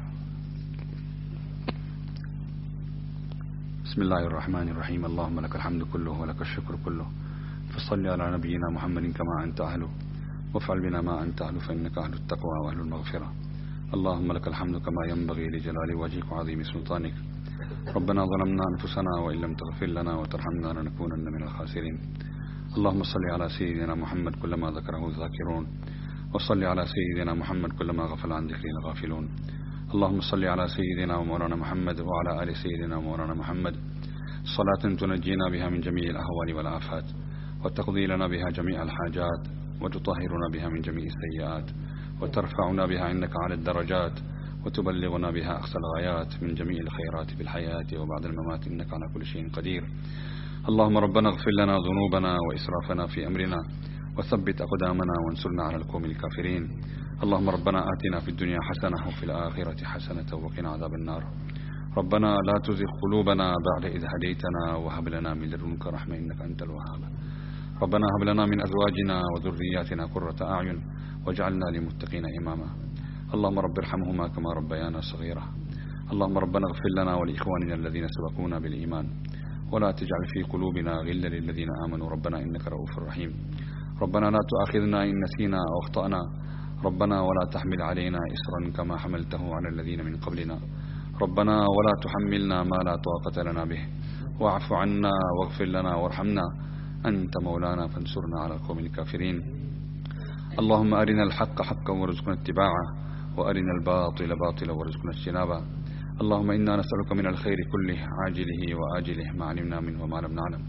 بسم الله الرحمن الرحيم اللهم لك الحمد كله ولك الشكر كله فصلي على نبينا محمد كما أنت أهله وفعل بنا ما أنت أهله فإنك أهل التقوى وأهل المغفرة اللهم لك الحمد كما ينبغي لجلال وجهك وعظيم سلطانك ربنا ظلمنا أنفسنا وإن لم تغفر لنا وترحمنا لنكونن من الخاسرين اللهم صل على سيدنا محمد كلما ذكره الذاكرون وصل على سيدنا محمد كلما غفل عن ذكره الغافلون اللهم صل على سيدنا ومولانا محمد وعلى آل سيدنا ومولانا محمد صلاة تنجينا بها من جميع الأهوال والآفات وتقضي لنا بها جميع الحاجات وتطهرنا بها من جميع السيئات وترفعنا بها عندك على الدرجات وتبلغنا بها أقصى الغايات من جميع الخيرات في الحياة وبعد الممات إنك على كل شيء قدير اللهم ربنا اغفر لنا ذنوبنا وإسرافنا في أمرنا وثبت أقدامنا وانصرنا على القوم الكافرين اللهم ربنا آتنا في الدنيا حسنة وفي الآخرة حسنة وقنا عذاب النار ربنا لا تزغ قلوبنا بعد إذ هديتنا وهب لنا من لدنك رحمة إنك أنت الوهاب ربنا هب لنا من أزواجنا وذرياتنا قرة أعين واجعلنا للمتقين إماما اللهم رب ارحمهما كما ربيانا صغيرا اللهم ربنا اغفر لنا ولإخواننا الذين سبقونا بالإيمان ولا تجعل في قلوبنا غلا للذين آمنوا ربنا إنك رؤوف رحيم ربنا لا تؤاخذنا إن نسينا أو أخطأنا ربنا ولا تحمل علينا إسرا كما حملته على الذين من قبلنا ربنا ولا تحملنا ما لا طاقة لنا به واعف عنا واغفر لنا وارحمنا أنت مولانا فانصرنا على القوم الكافرين اللهم أرنا الحق حقا وارزقنا اتباعه وأرنا الباطل باطلا وارزقنا اجتنابه اللهم إنا نسألك من الخير كله عاجله وآجله ما علمنا منه وما لم نعلم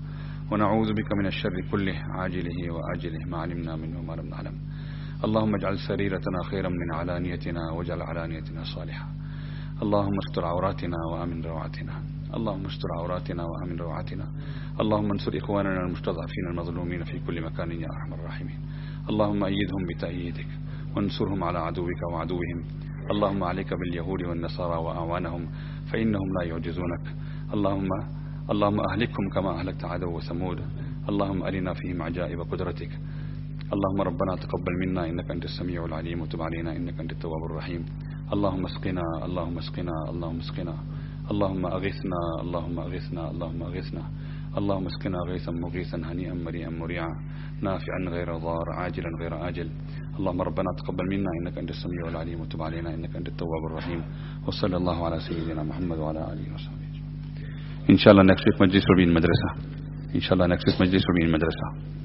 ونعوذ بك من الشر كله عاجله وآجله ما علمنا منه وما لم نعلم اللهم اجعل سريرتنا خيرا من علانيتنا واجعل علانيتنا صالحة اللهم استر عوراتنا وامن روعتنا اللهم استر عوراتنا وامن روعتنا اللهم انصر اخواننا المستضعفين المظلومين في كل مكان يا ارحم الراحمين اللهم ايدهم بتأييدك وانصرهم على عدوك وعدوهم اللهم عليك باليهود والنصارى واعوانهم فانهم لا يعجزونك اللهم اللهم اهلكهم كما اهلكت عدو وثمود اللهم ارنا فيهم عجائب قدرتك اللهم ربنا تقبل منا إنك أنت السميع العليم وتب علينا إنك أنت التواب الرحيم اللهم اسقنا اللهم اسقنا اللهم اسقنا اللهم أغثنا اللهم أغثنا اللهم أغثنا اللهم اسقنا غيثا مغيثا هنيئا مريئا مريعا نافعا غير ضار عاجلا غير آجل اللهم ربنا تقبل منا إنك أنت السميع العليم وتب علينا إنك أنت التواب الرحيم وصلى الله على سيدنا محمد وعلى آله وصحبه إن شاء الله نكشف مجلس ربين مدرسة إن شاء الله نكشف مجلس ربين مدرسة